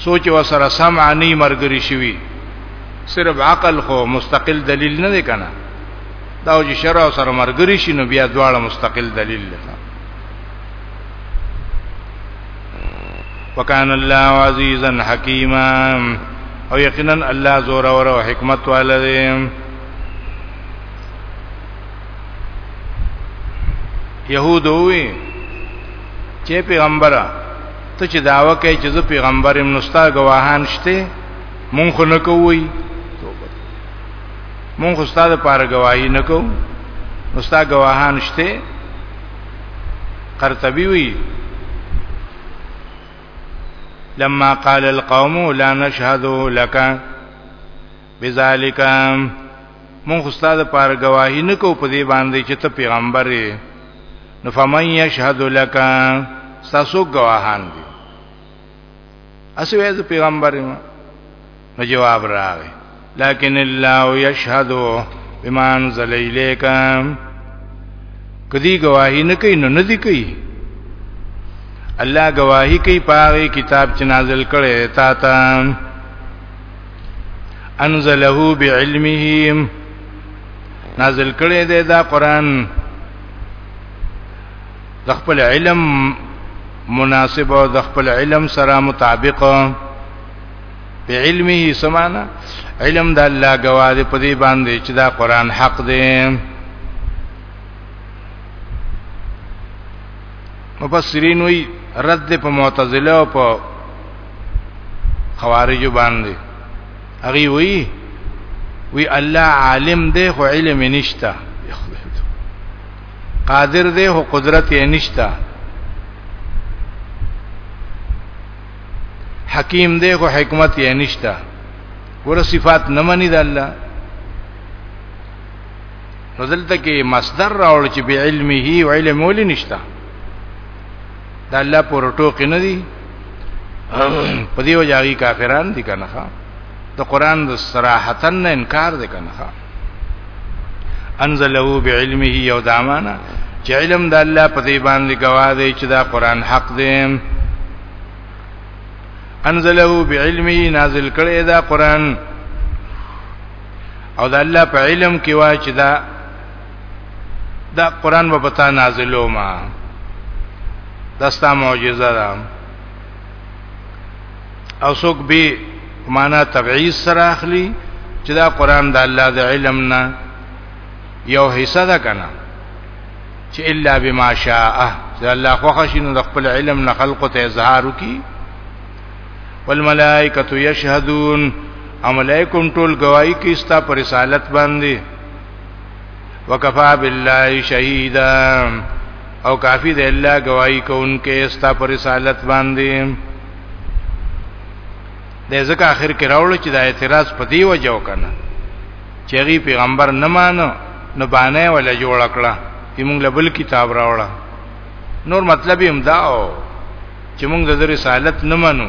سوچ و سره سمع نه مرګري شوی صرف عقل خو مستقل دلیل نه دی کنه دا چې شرع سره مرګري شي نو بیا دواړه مستقل دلیل لته وکانه الله عزیزا حکیما او یقینا الله زور او حکمت والده يهودوي چې پیغمبره ته چې داوا کوي چې زه پیغمبر يم نو ستا گواهان شته مونږ خو نه کوی مونږ خو ستاسو لپاره گواهی نه کوو نو ستا گواهان شته قرطبي وی لما قال القوم لا نشهد لك بذلك مون خو ستاسو پر گواهی نه کو په دې باندې چې ته پیغمبر یې نو فمن یشهد لك تاسو گواهان دي اسوي پیغمبر ما نو جواب راغی لكن الله يشهد بما انزل اليك کدی گواہی نه کوي نو نه دی کوي الله گواہی کوي پاره کتاب چې نازل کړي تا ته انزله بعلمه نازل کړي دی دا قران د خپل علم مناسب او د خپل علم سره مطابق په علمه سمانا علم د الله گواذ په دې باندې چې دا قران حق دی مفسرین وی رد په معتزله او په خوارج باندې هغه وی وی الله عالم دی خو علم نشتا قادر دی خو قدرت یې نشتا حکیم دی خو حکمت یې نشته ور صفات نه مني د الله نو دلته کې مصدر راول چې به علمه او علم ولې نشته د الله پر ټوک نه دی په دې وجه هغه کافران دي کنه د قران د صراحتن انکار دي کنه انزله بعلمه یو دامانه چې علم د الله په دې باندې گواه دی چې دا قران حق دی انزله بعلمه نازل کړی دا قران او دا الله په علم کې وا چې دا دا قران په پتا نازلو ما دستا معجزه ده او څوک به معنا تبعیض سره اخلي چې دا قران د الله د علم نه یو حصہ ده کنه چې الا بما شاء چې الله خو خشینو د خپل علم نه خلق ته اظهار وکي والملائکه یشهدون املائکم ټول گواہی کوي ستا پر رسالت باندې وکفا بالله شهیدا او کافی دی الله گواہی کوونکې استا پر رسالت باندې د ځکه اخر کې راوړل چې دا اعتراض په دی وجه وکنه چې غي پیغمبر نه مانو نو باندې ولا جوړ کړه چې موږ له بل کتاب راوړه نور مطلب هم دا او چې موږ د رسالت نه مانو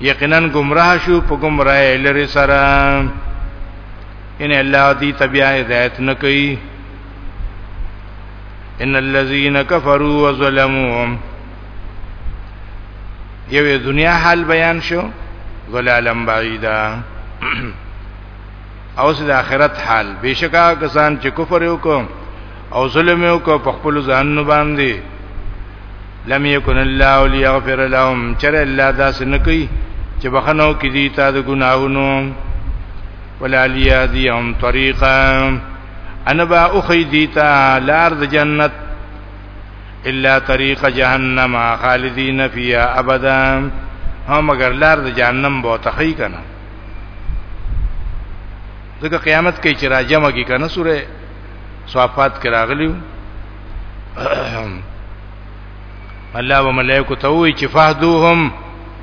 یقینا گمراه شو په گمراه لري سره ان الله دی تبیا هدایت نه کوي ان الذين كفروا وظلموا یوه دنیا حال بیان شو ظلالم بعیدا او د آخرت حال بشکا کسان چې کفر وکړي او ظلم یو کو په خپل ځان باندې لم یکن الله لیغفر لهم چر الله دا سنکی چې بخنو کې دي تا د ګناهونو ولا لیادیهم طریقا انا با اخی دیتا لار د جنت الا طریق جهنم خالدین فیها ابدا هم مگر لار د جهنم بو تخی کنه دغه قیامت کې چې راجمه کې کنه سوره صفات کې راغلیو الله و ملائکه ته وی چې فهدوهم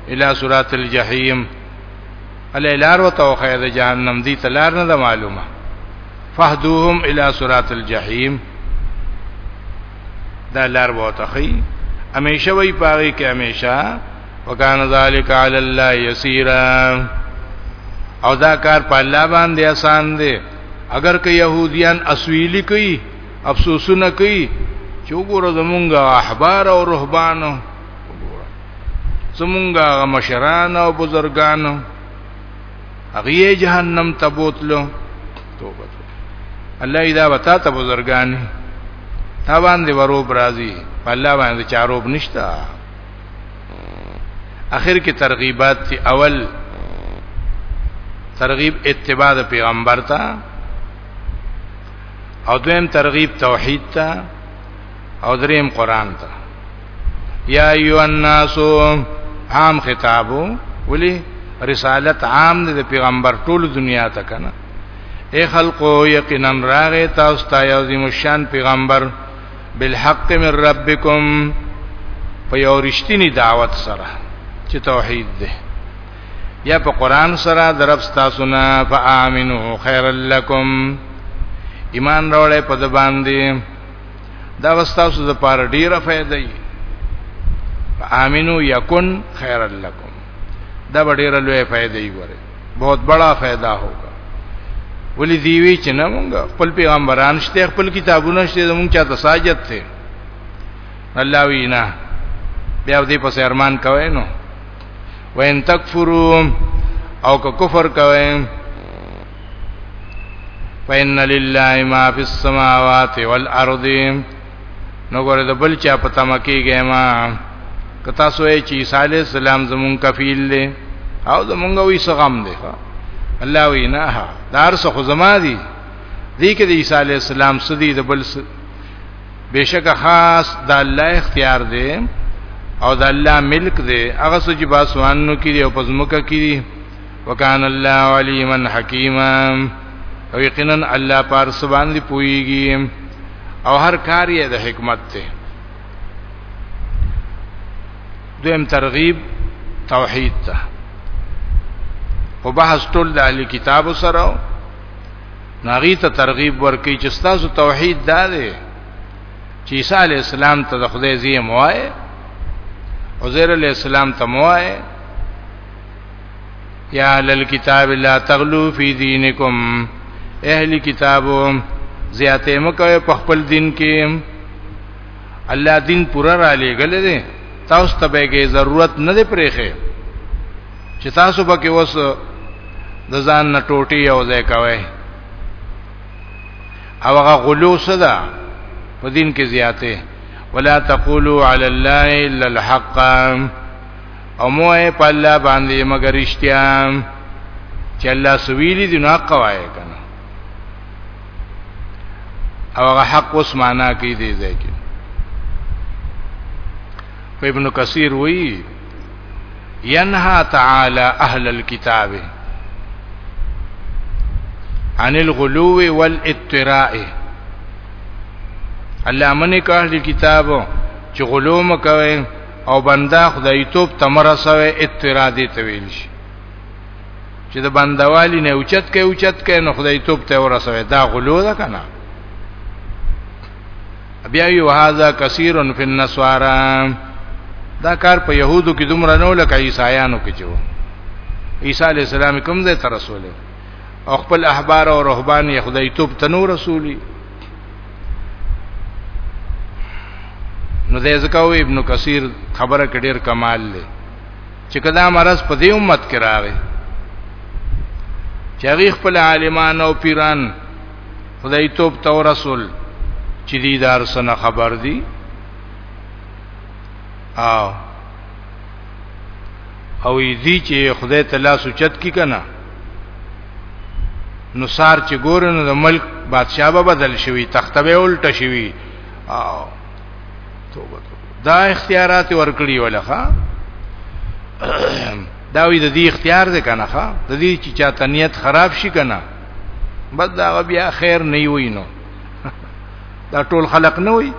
الى صراط الجحیم الا لار و توخه د جهنم دی تلار نه ده معلومه فهدوهم الى صراط الجحیم دا لار و تخی همیشه وی پاره کې همیشه وکانه ذالک علی الله یسیرا او دا کار په الله باندې آسان دی اگر که يهوديان اسويلي کوي افسوسونه کوي چې وګوره زمونږه احبار او رهبانو زمونږه مشران او بزرګانو هغه جهنم ته بوتلو توبه الله اذا وتا ته بزرګان تا باندې وروب راضي الله باندې چاروب نشتا اخر کې ترغیبات تی اول ترغیب اتباع د پیغمبر ته او دویم ترغیب توحید ته او دریم قران ته یا ایو الناس عام خطابو ولی رسالت عام د پیغمبر ټول دنیا ته کنه اے خلقو یقینا راغه تاسو ته یو عظیم شان پیغمبر بالحق من ربکم په یو رښتینی دعوت سره چې توحید ده یا په قران سره درب تاسو نه فآمنو خیر لکم ایمان راولې په د باندې دا واستاسو د پاره ډیره فائدې ای فآمنو یکن خیر لکم دا ډیره لوی فائدې ای ګوره بہت بڑا فائدہ ہوگا ولی دیوی چې نه مونږ خپل پیغمبران شته خپل کتابونه شته مونږ چاته ساجت ته الله وینا بیا دې په ارمان کوي نو وین تکفروا او که کفر کوي فإن لله ما في السماوات والأرض نو ګوره د بل چا په تما کېږي ما کتا سوې چې عیسی علی السلام زمون کفیل دی او زمونږ وی سغم دی الله وی نه دار څه خو زما دی دې کې د عیسی علی السلام سدي د بل بشک خاص د الله اختیار دی او د الله ملک دی هغه څه چې باسوانو کې دی او پزموکه کې دی وکانه الله علیما حکیما او یقینا الله پار سبحان دی پویږي او هر کار یې د حکمت ته دویم ترغیب توحید ته او بحث ټول د اهل کتاب سره ناغي ته ترغیب ورکړي چې تاسو توحید دا دی چې عیسی علی السلام ته د خدای زی موای او زیر علی السلام ته موای یا اهل الكتاب لا تغلو فی دینکم اهل کتابو زیاته مکوې په خپل دین کې الله دین پورا را لېګل دي تاسو ته به کې ضرورت نه دی پرېخه چې تاسو به کې وس د ځان نه ټوټي او ځای کوي او هغه غلو صدا په دین کې زیاته ولا تقولوا علی الله الا الحق او مو اے په الله باندې مگر اشتیا چې الله سویلی دی نو حق وای کنه او هغه حق اوس معنا کوي دی ځکه په ابن کثیر وی ینها تعالی اهل الكتاب عن الغلو والاطراء الله منی کاهل کتابو چې غلو مکوئ او بندا خدای توپ تمره سوی اعتراضی تویل شي چې د بندوالي نه اوچت کې اوچت کې نو خدای توپ ته ورسوي دا غلو ده کنه بیا یو هاذا کثیر فی النسوارا دا کار په يهودو کې دومره نه لکه عیسایانو کې جو عیسی علی السلام کوم ځای ته رسول او خپل احبار او رهبان یې خدای توپ تنو رسولي نو دې ځکه ابن کثیر خبره کې ډیر کمال لري چې کدا مرز په دې امت کې راغی چې هغه خپل عالمان او پیران خدای توپ تو رسول چې دې دار سره خبر دي او او یزي چې خدای تعالی سوچت کی کنه نو سار چې ګورنه د ملک بادشاہ به بدل شوی تخته به الټه شوی او توبه دا اختیارات ورکړي ولخه دا وی د دې اختیار دې کنه ښا د دې چې چاته نیت خراب شي کنه بس دا بیا خیر نه وي نو دا ټول خلق نه وي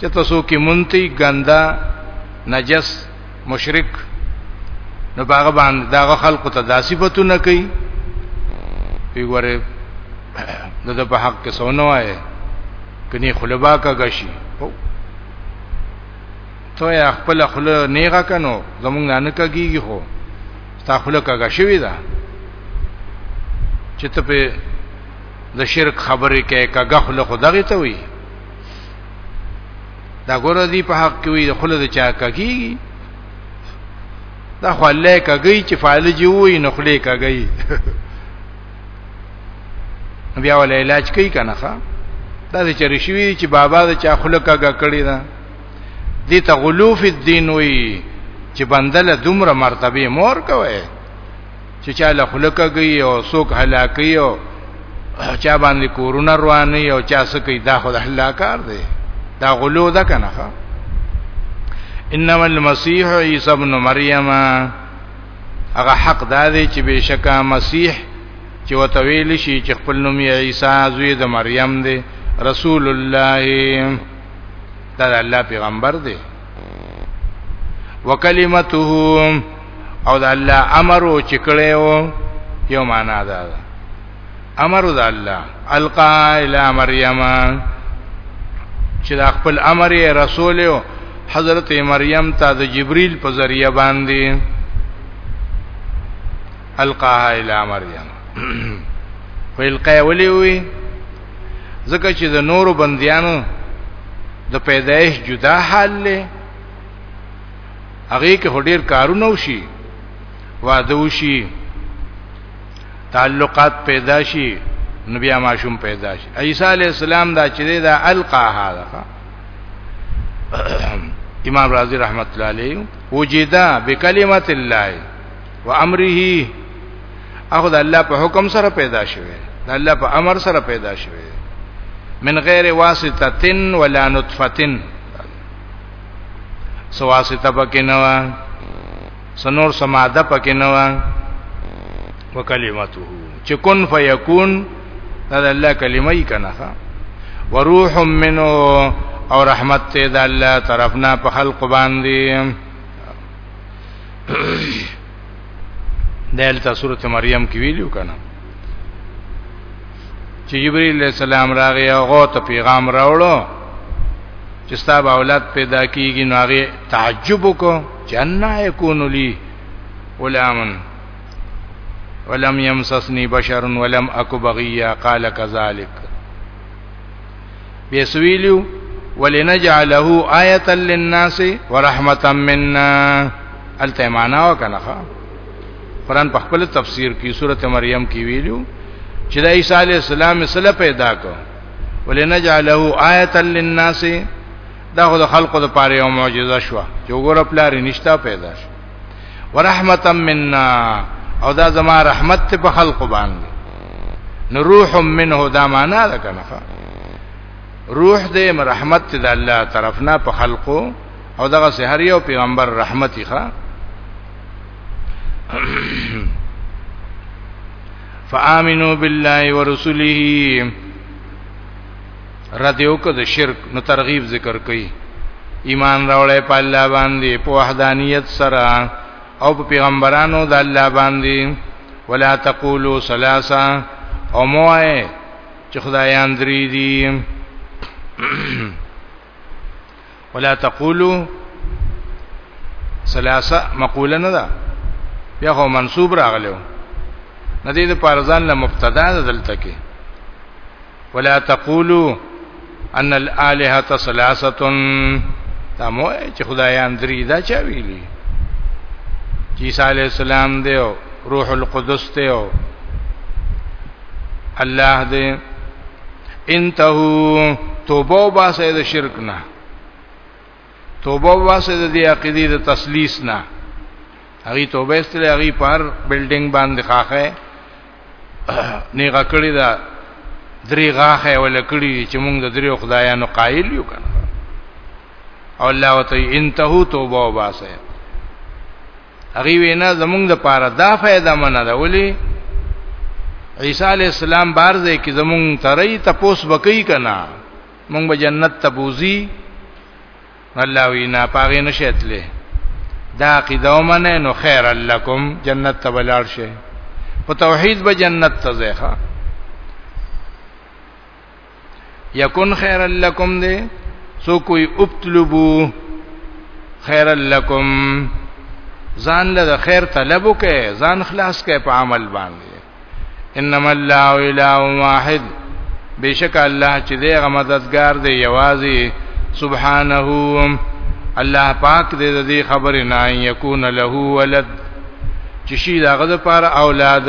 چې تاسو کې مونتی ګندا نجس مشرک نو هغه باندې دا خلکو ته داسې بتونه کوي پیګوره دغه په حق کې سونه وایي کني خلبا کا غشي ته یا خپل خله نیغه کنو زمونږ نه کګیږي خو تا خله کا غشوي ده چې ته په د شرک خبرې کې کګه خله خدغه ته وي دا ګور دی په حق کې وي خلک چا کوي دا خو الله کوي چې فعال جی وي نو خلک کوي بیا ول علاج کوي کنه ښا دا چې رشوی چې بابا د چا خلک کګه کړی دا دي ته غلوف الدین وي چې بندله دومره مرتبه مور کوي چې چا له خلکه گئی او څوک هلاکی او چا باندې کورونه رواني او چا سکی دا خو د الله کار دی دا غلو ده کنه انما المسيح عيسى ابن مريم هغه حق دا دی چې بشکا مسیح چې وتویل شي چې خپل نوم یې عیسی زوی د مریم دی رسول الله دا الله پیغمبر دی وکلمته او د الله امر او چکړیو یو معنا ده امر د الله القا الی مریم چې د خپل امر رسول او حضرت مریم ته د جبرئیل په ذریعہ باندې القاها الی مریم ویل قیولی وی ځکه چې د نورو بندیانو د پیدایش جدا حال لې هغه کې هډیر کارونه وشي واده وشي تعلقات پیدا شي نو بیا ماشوم پیدا شي عیسی علی السلام دا چې دا القا هاذا امام رازی رحمت الله علیه وجدا بکلمت الله وامره هغه د الله په حکم سره پیدا شوی د الله په امر سره پیدا شوی من غیر واسطه ولا نطفه سو واسطه پکې نه و سنور سماده پکې نه و وکلمته چې کن فیکون دا د الله کلمه یې کنه وروح منه او رحمت ته د الله طرفنا په خلق باندې دلته سورته مریم کې ویلو کنه چې جبرئیل علیہ السلام راغی او غو ته پیغام راوړو چې ستاب اولاد پیدا کیږي نو هغه تعجب وکړو چې ان یکون لی غلامن ولم يمسسني بشر ولم اكو بغيا قال كذلك به سویلو ولنجعله آیه للناس ورحمتا منا الته معنا وکنه قرآن په خپل تفسیر کې سورته مریم کې ویلو چې د عیسی علی السلام سره پیدا کو ولنجعله آیه للناس دا خو د خلقو د پاره یو معجزه شو چې وګوره پلار نشتا پیدا شو ورحمتا منا او دا زما رحمت ته په خلق باندې نو روح منه دا معنا ده کنه روح دې رحمت ته د الله طرفنا په خلقو او دغه سحر یو پیغمبر رحمتي ښا فآمنوا بالله ورسله رد یو کده شرک نو ترغیب ذکر کړي ایمان راوړې په الله باندې په وحدانیت سره او په پیغمبرانو د الله باندې ولا تقولوا ثلاثه او موه چې خدایان درې دي ولا تقولوا ثلاثه مقوله نه ده بیا خو منصوب راغلو نه دې د پارزان له مبتدا ده دلته کې ولا تقولوا ان الالهه ثلاثه تمو چې خدایان درې دا چا ویلي چې عیسی علی السلام دی او روح القدس دی او الله دې انتهو توبه واسه د شرک نه توبه واسه د دې عقیده د تسلیث نه هغه توبه استله هغه پر بلډینګ باندې خاخه نه غکړی دا درې غاخه ولا کړی چې موږ د درې خدایانو قائل یو کنه او الله وتعالى انتهو توبه واسه هغه وینا زمونږ د پاره دا فائدہ منه ده ولی عیسی علی السلام بار ځای کې زمونږ ترې تپوس بکی کنا مونږ به جنت ته بوزي الله وینا پاغې نشیتلې دا عقیده ومنه نو خیر لکم جنت ته بلار شي په توحید به جنت ته ځه یکون خیر لکم دې سو کوئی ابتلبو خیر لکم ځان له خیر طلب وکې ځان خلاص کې په عمل باندې انما الله الا واحد بشک الله چې دې غمددگار دې یوازې سبحانه الله پاک دې دې خبر نه یکون له ولد چې شي داغه لپاره اولاد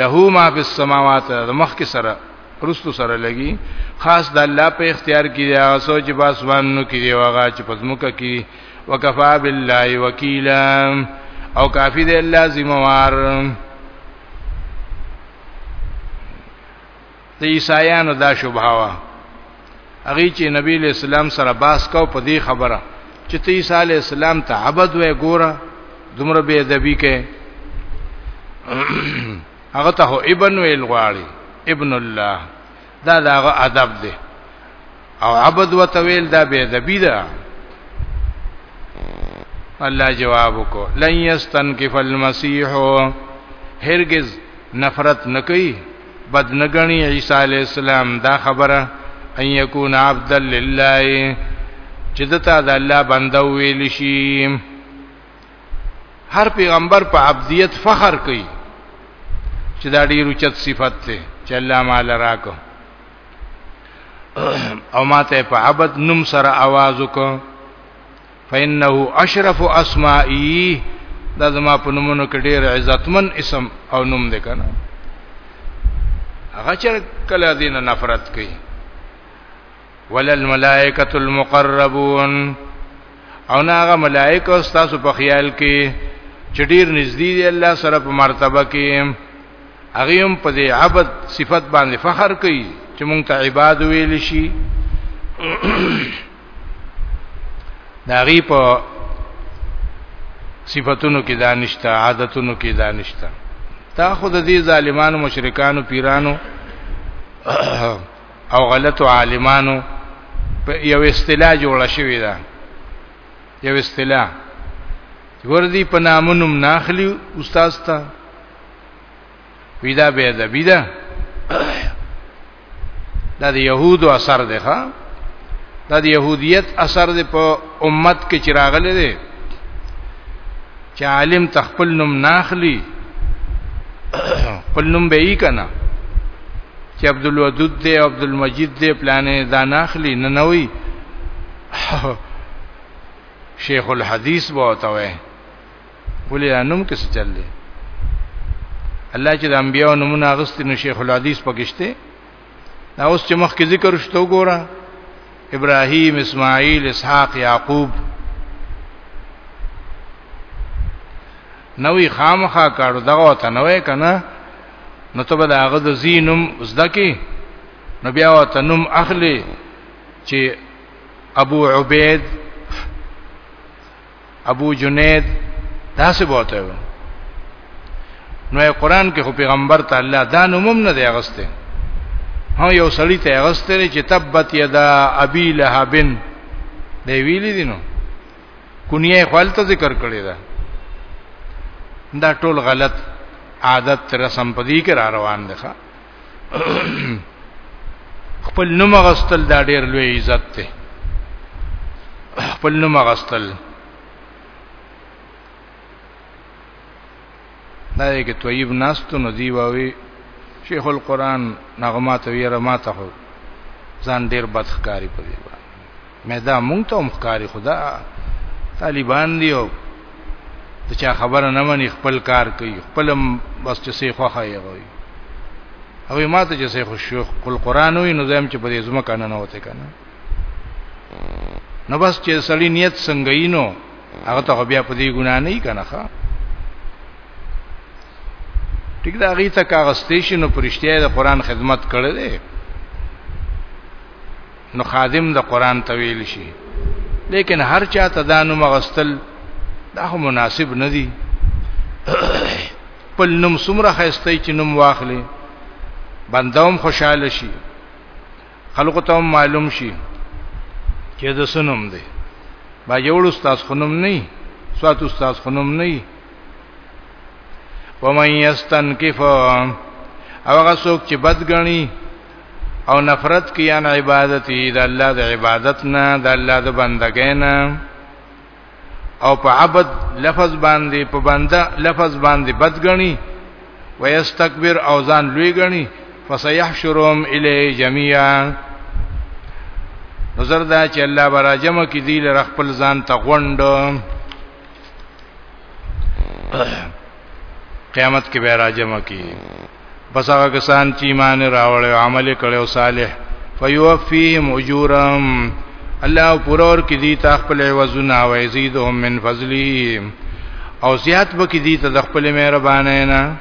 له ما فی السماوات د مخ کې سره رستو سره لګي خاص د الله په اختیار کې دی هغه سوچ په اسمانونو کې دی هغه چې په ځمکه کې وکفا بالله وکیلا او کافی دی الله ذمہ وار د عیسایانو دا شوبه وا هغه چې نبی له اسلام سره باس کو په دې خبره چې ته عیسی علی السلام ته عبد وې ګوره دومره به ادبی کې هغه ته ابن ویل غواړي ابن الله دا داغه ادب دی او عبد وتویل دا به ادبی ده الله جواب کو لن یستنکف المسیح هرگز نفرت نکي بدنګنی عیسی علی السلام دا خبره ان یکون عبد لله چې دته د الله بنده ویل شي هر پیغمبر په عبدیت فخر کوي چې دا ډیر اوچت صفت ده چې الله مال راکو او ماته په عبد نوم سره आवाज وکړ فإنه اشرف اسمائی دا زما په نومونو کې ډېر عزتمن اسم او نوم دی کنه هغه چې کله دین نفرت کوي ولل ملائکۃ المقربون او نه هغه ملائکه تاسو په خیال کې چې ډېر نږدې دي الله سره په مرتبه کې هغه هم په دې عبد صفت باندې فخر کوي چې مونږ ته عباد ویل شي داغي په صفاتونو کې دانشته عادتونو کې دانشته تا خود دې ظالمانو مشرکانو پیرانو او غلطو عالمانو په یو اصطلاح جوړه شوې ده یو اصطلاح ور دي په نامونم ناخلی استاد ته ویدا به دا ویدا دا د يهودو اثر دی ښا دا د يهودیت اثر دی په امت کې چراغلې دی چې عالم تخپل نوم ناخلی خپل نوم به یې کنا چې عبد الودود دی عبد المجید دی پلانې دا ناخلی نه نوي شیخ الحدیث بوته وای ولې انم کې څه چل دی الله چې د انبیو نمونه غست نو شیخ الحدیث پکشته دا اوس چې مخکې ذکر شته وګوره ابراهیم اسماعیل اسحاق یعقوب نوې خامخا کارو دغه ته نوې کنه نو ته به هغه د زینم زدکی نو بیا وته نوم اخلي چې ابو عبید ابو جنید داسې بوته و نو قرآن کې خو پیغمبر ته الله دا نوم نه دی اغسته هو یو سړی ته اغسته چې تبت یدا ابي لهبن دی ویلی دي نو کونیه خپلته ذکر کړی دا دا ټول غلط عادت رسم پدی کې را روان دي خپل نوم غستل دا ډیر لوی عزت دی خپل نوم غستل دا یې کې طیب ناستو نو دی واوی شیخ القرآن نغمات ویره ماته هو ځان ډیر بدخکاری په دی مې دا مونږ ته هم ښکاری خدا طالبان دی او ته چا خبره نه مني خپل کار کوي خپل بس چې سي خوخه یې وي او ما ته چې سي خوشو خپل قران وي نو زم چې په دې زما کنه نه وته کنه نو بس چې سړی نیت څنګه یینو هغه ته بیا په دې ګنا نه کنه ښا ټیک دا غي ته کاغستې شنو پرشتیا د قران خدمت کړې نو خادم د قران تویل شي لیکن هر چا ته دا نوم غستل دا خو مناسب نه دی خپل نوم سمره خسته چې نوم واخلي بندوم خوشاله شي خلکو ته معلوم شي چې د سنوم دی با یو استاد خنوم نه سوات استاد خنوم نه ومن یستنکف او هغه څوک چې بدګنی او نفرت کی ان عبادت ای د الله د عبادت نه د الله د بندګۍ نه او په عبد لفظ باندې په بنده لفظ باندې بدګنی ويستكبر او ځان لوی غنی فسيحشرهم الی جميعا نظر دا چې الله برا جمع کی دی لر خپل ځان ته غوند قیامت کې به راجم کی پس هغه کسان چې ایمان راوړ او عمل کړو صالح فیوفیهم اجورهم الله پرور کې دي تا خپل وزن او یزيدهم من فضلی او زیات به کې دي ته د خپل مهربانه نه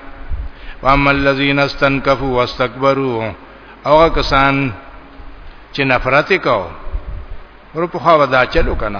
واما الذين استنكفوا واستكبروا هغه کسان چې نفرت وکاو ورپخوا ودا چلو کنه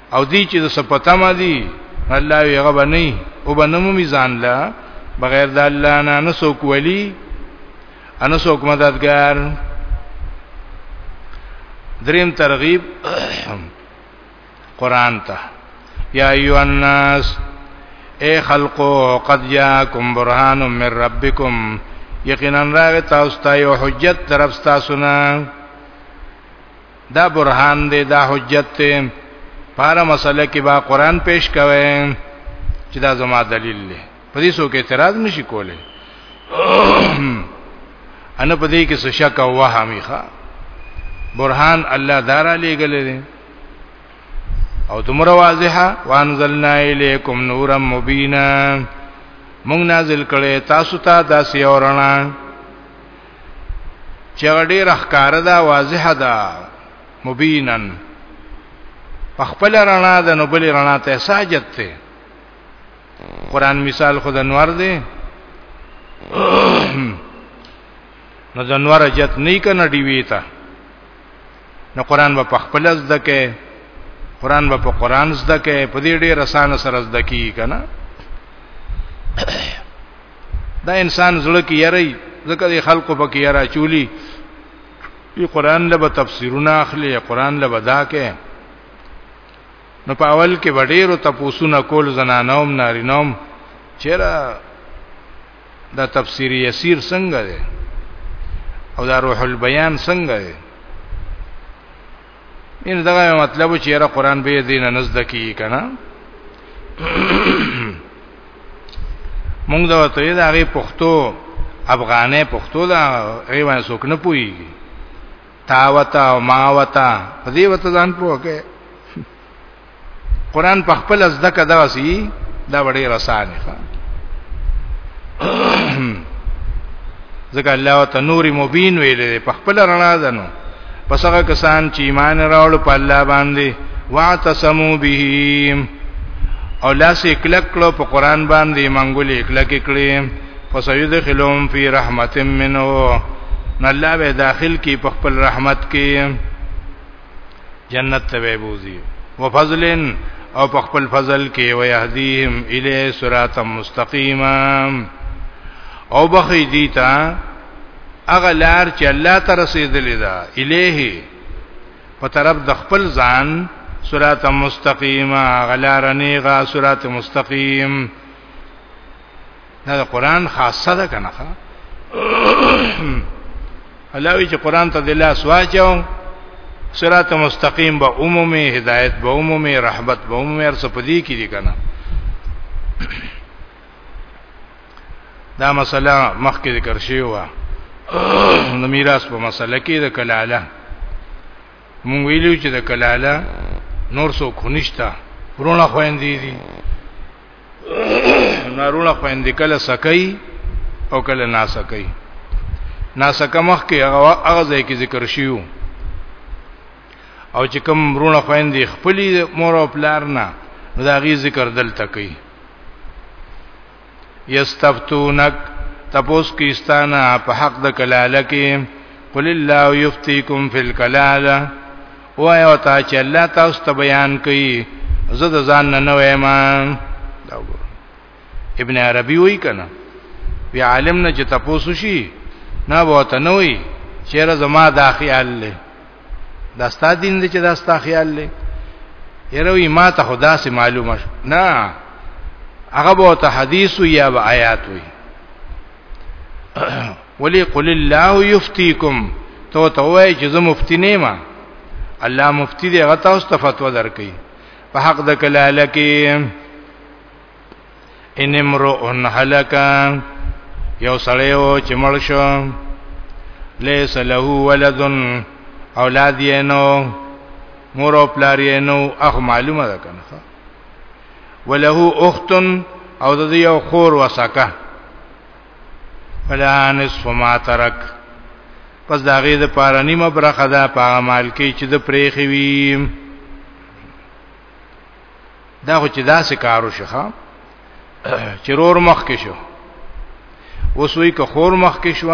او دی چې د سپتا ما دی الله یې هغه بنئ او بنمو میزان لا بغیر د الله نه نسوک ولی ان سوک مددگار دریم ترغیب قران ته یا ایو الناس اے خلقو قد جاءکم برهان من ربکم یقینا راغ تاسو ته یو حجت طرف تاسو نه دا برهان دی دا حجت دی پاره مسله کې با قران پیش کوي چې دا زما دلیل دی په دې څوک اعتراض نشي کولی انا په دې کې څه شک او وهمي ښا برهان الله دارا لګل دي او تمر واضحه وانزلنا الیکم نورا مبینا مونږ نازل کړي تاسو ته داسې اورنا چې غډې رخکار ده واضحه ده مبینن په خپل رڼا ده نو بل رڼا ته ساجت ته قران مثال خود انوار دی نو جنوار جت نه کنه دی ویتا نو قران په خپل زده کې قران په قران زده کې په دې ډېر اسانه سره زده کی کنه دا انسان زړه کې یری ځکه د خلکو پکې یرا چولی په قران له تفسیرونه اخلي قران له بدا کې نو په اول کې وړیرو تپوسونه کول زنانوم نارینوم چیرې دا تفسیر یسیر څنګه دی او دا روح البیان څنګه دی ان دغه مطلب چې را قران به دین نه زده کی کنه مونږ دا ته دا غي پښتو افغانې پښتو دا غي باندې څوک نه پوي تاوتا او ماوتا په دې وته ځان پوهه قران په خپل ځکه دغه سي دا وړي رسانه ښه ځکه الله ته نور مبین ویلې په خپل رڼا دنو پس هغه کسان چې ایمان راوړ په الله باندې واعتصموا به او لاس کلک کړو په قران باندې منګولې کلک کړې فسيدخلهم في رحمت منه نو الله به داخل کی په خپل رحمت کې جنت ته به بوزي وفضلن او په خپل فضل کې و يهديهم اليه صراطا مستقيما او بخي ديتا اغه لار چې الله ته رسیدلې ده اليه په طرف د خپل ځان صراط مستقیمه غلارنی غا صراط مستقیم دا د قران خاصه ده کنه الله وی چې قران ته د لاس واچو صراط مستقیم به عمومي هدایت به عمومي رحمت به عمومي ارڅ پدی کې دي کنه دا مسله مخکې ذکر شوی و نو میراث په مسله کې د کلاله مونږ ویلو چې د کلاله نور څو خنشتا ورونه خويندې دي نارونه خويندې کله سکي او کله ناسکي ناسکه مخ کې هغه هغه ځای کې ذکر شیو او چې کوم ورونه خويندې خپلې مور او پلار نه دا غي ذکر دلته کوي یستفتونک تپوس کیستانا په حق د کلاله کې قل الله یفتیکم فی الکلاله او ایو تا چې الله تاسو ته بیان کوي زه د ځان نه نه وایم ابن عربی وی کنه بیا عالم نه چې تپوس شي نه وته نه وی چیرې زما دا خیال له دا ستا دین دی چې دا ستا خیال دی یروي ما ته خدا سي معلومه نه هغه به ته حدیث یا به آیات وي ولی قل الله یفتیکم تو ته وای چې زه مفتی نه ما الله مفتی دی هغه تاسو ته فتوا درکې په حق د کلاله کې ان امرؤن هلک یو سړی و چې مړ شو لیس له ولد اولاد یې نو مور او پلار یې نو اخ معلومه ده کنه وله اخت او د یو خور وسکه فلا نصف ما ترک پس دا غي د پاره نیمه برخه ده په مال کې چې د پرېخي وي دا خو چې دا سه کارو شخه چرور مخ کې شو وسوي که خور مخ کې شو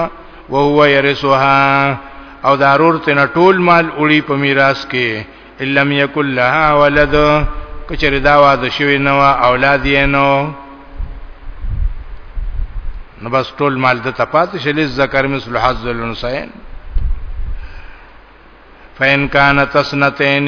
او هو يرثها او ضرور تن ټول مال اړي په میراث کې لم يكن لها ولد کچره دا واده شوی نو اولاد یې نو نو بس ټول مال د تپات شل ذکر مثل حظ الانثيين فإن كانت سنتين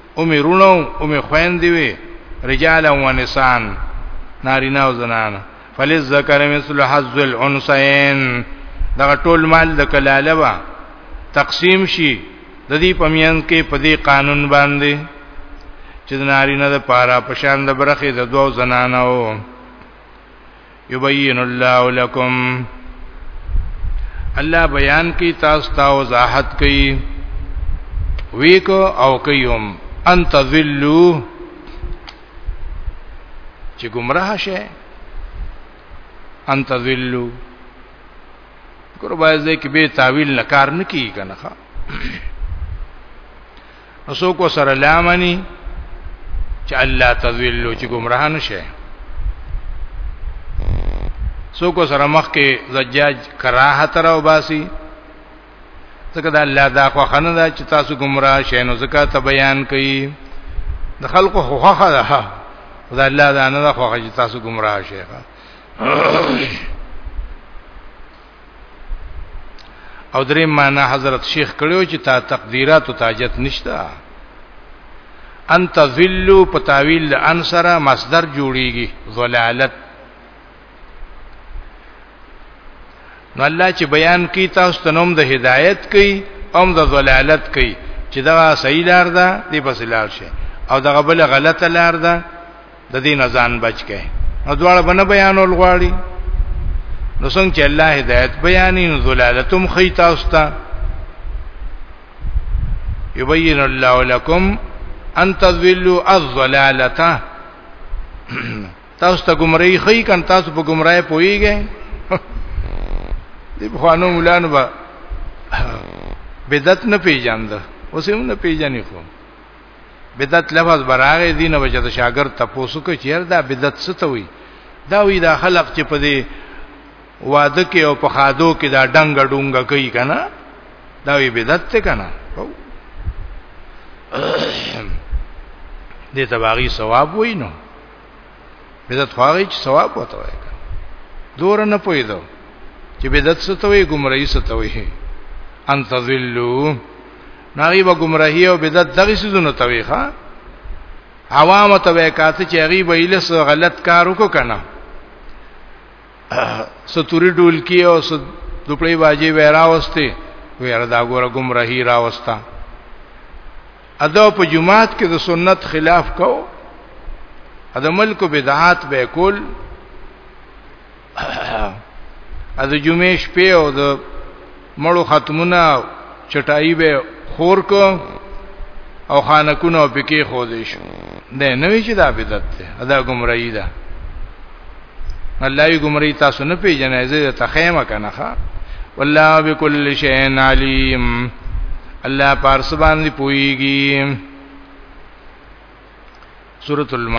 او می رونو او می خويندې وي رجال او نسان نارینه او زنان فلز ذکر مثل حظ الانثيين دا ټول مال د کلاله وا تقسیم شي د دې پمین کې په دې قانون باندې چې نارینه د پاره پشان د برخې د دوو زنانو یبین الله لکم الله بیان کی تاسو ته وضاحت کوي ویکو او کيوم ان تذلوا چې گمراه شي ان تذلوا ګور باید دې کې به تعویل نکار نکی کنه نو څوک سره لامني چې الله تذلو چې گمراه نشي څوک سره مخ کې زجاج کراهت راو باسي ځکه دا الله دا خو خنه دا چې تاسو گمراه شئ نو ځکه ته بیان کوي د خلقو خوخه ده دا الله دا نه خوخه چې تاسو گمراه شئ او درې معنا حضرت شیخ کړیو چې تا تقدیرات او تاجت نشتا انت ذلو په تعویل انصر مصدر جوړیږي ضلالت نو الله چې بیان کوي تاسو ته نوم د هدایت کوي هم د ضلالت کوي چې دا صحیح لار ده دی پس لار شي او دا بل غلطه لار ده د دې نه ځان بچ کړي نو دواړه بنه بیانول غواړي نو څنګه چې الله هدایت بیانې نو ذلالتم خی تاسو ته یبین الله لكم ان تذلوا الضلاله تاسو ته گمراهی خی کن تاسو په گمراهی پویږئ دی بخوانو مولانو با بدعت نه پیژاند اوس هم نه پیژنې خو بدعت لفظ براغه دین او چې شاګرد تاسو کو چیر دا بدعت ستوي دا وی دا خلق چې په دې واده کې او په خادو کې دا ډنګ ډونګ کوي کنه دا وی بدعت ته کنه دې تباغي ثواب وینو بدعت خواږي چې ثواب وته وای دور نه پویدو چې بدعت ستوي گمراهي ستوي ان تذلوا ناغي به گمراهي او بدعت دغه سيزونه توي ښا عوام ته وکاته چې غي به ایله غلط کار وکړه ستوري ډول کې او ست دوپړې باجی وراوسته ویر دا ګوره گمراهی راوستا ادا په جمعات کې د سنت خلاف کو ادا ملک بدعات به کول ادا جمعې شپې او د مړو ختمونه چټای به خور کو او خانکونه پکې خو دې شو دا نه وی چې دا بدعت ده ادا گمراهی ده الله یې گمراهی تاسو نه پیژنئ زه ته خیمه کنه ښا والله بكل شيء عليم الله پارس باندې پويږي سورۃ الم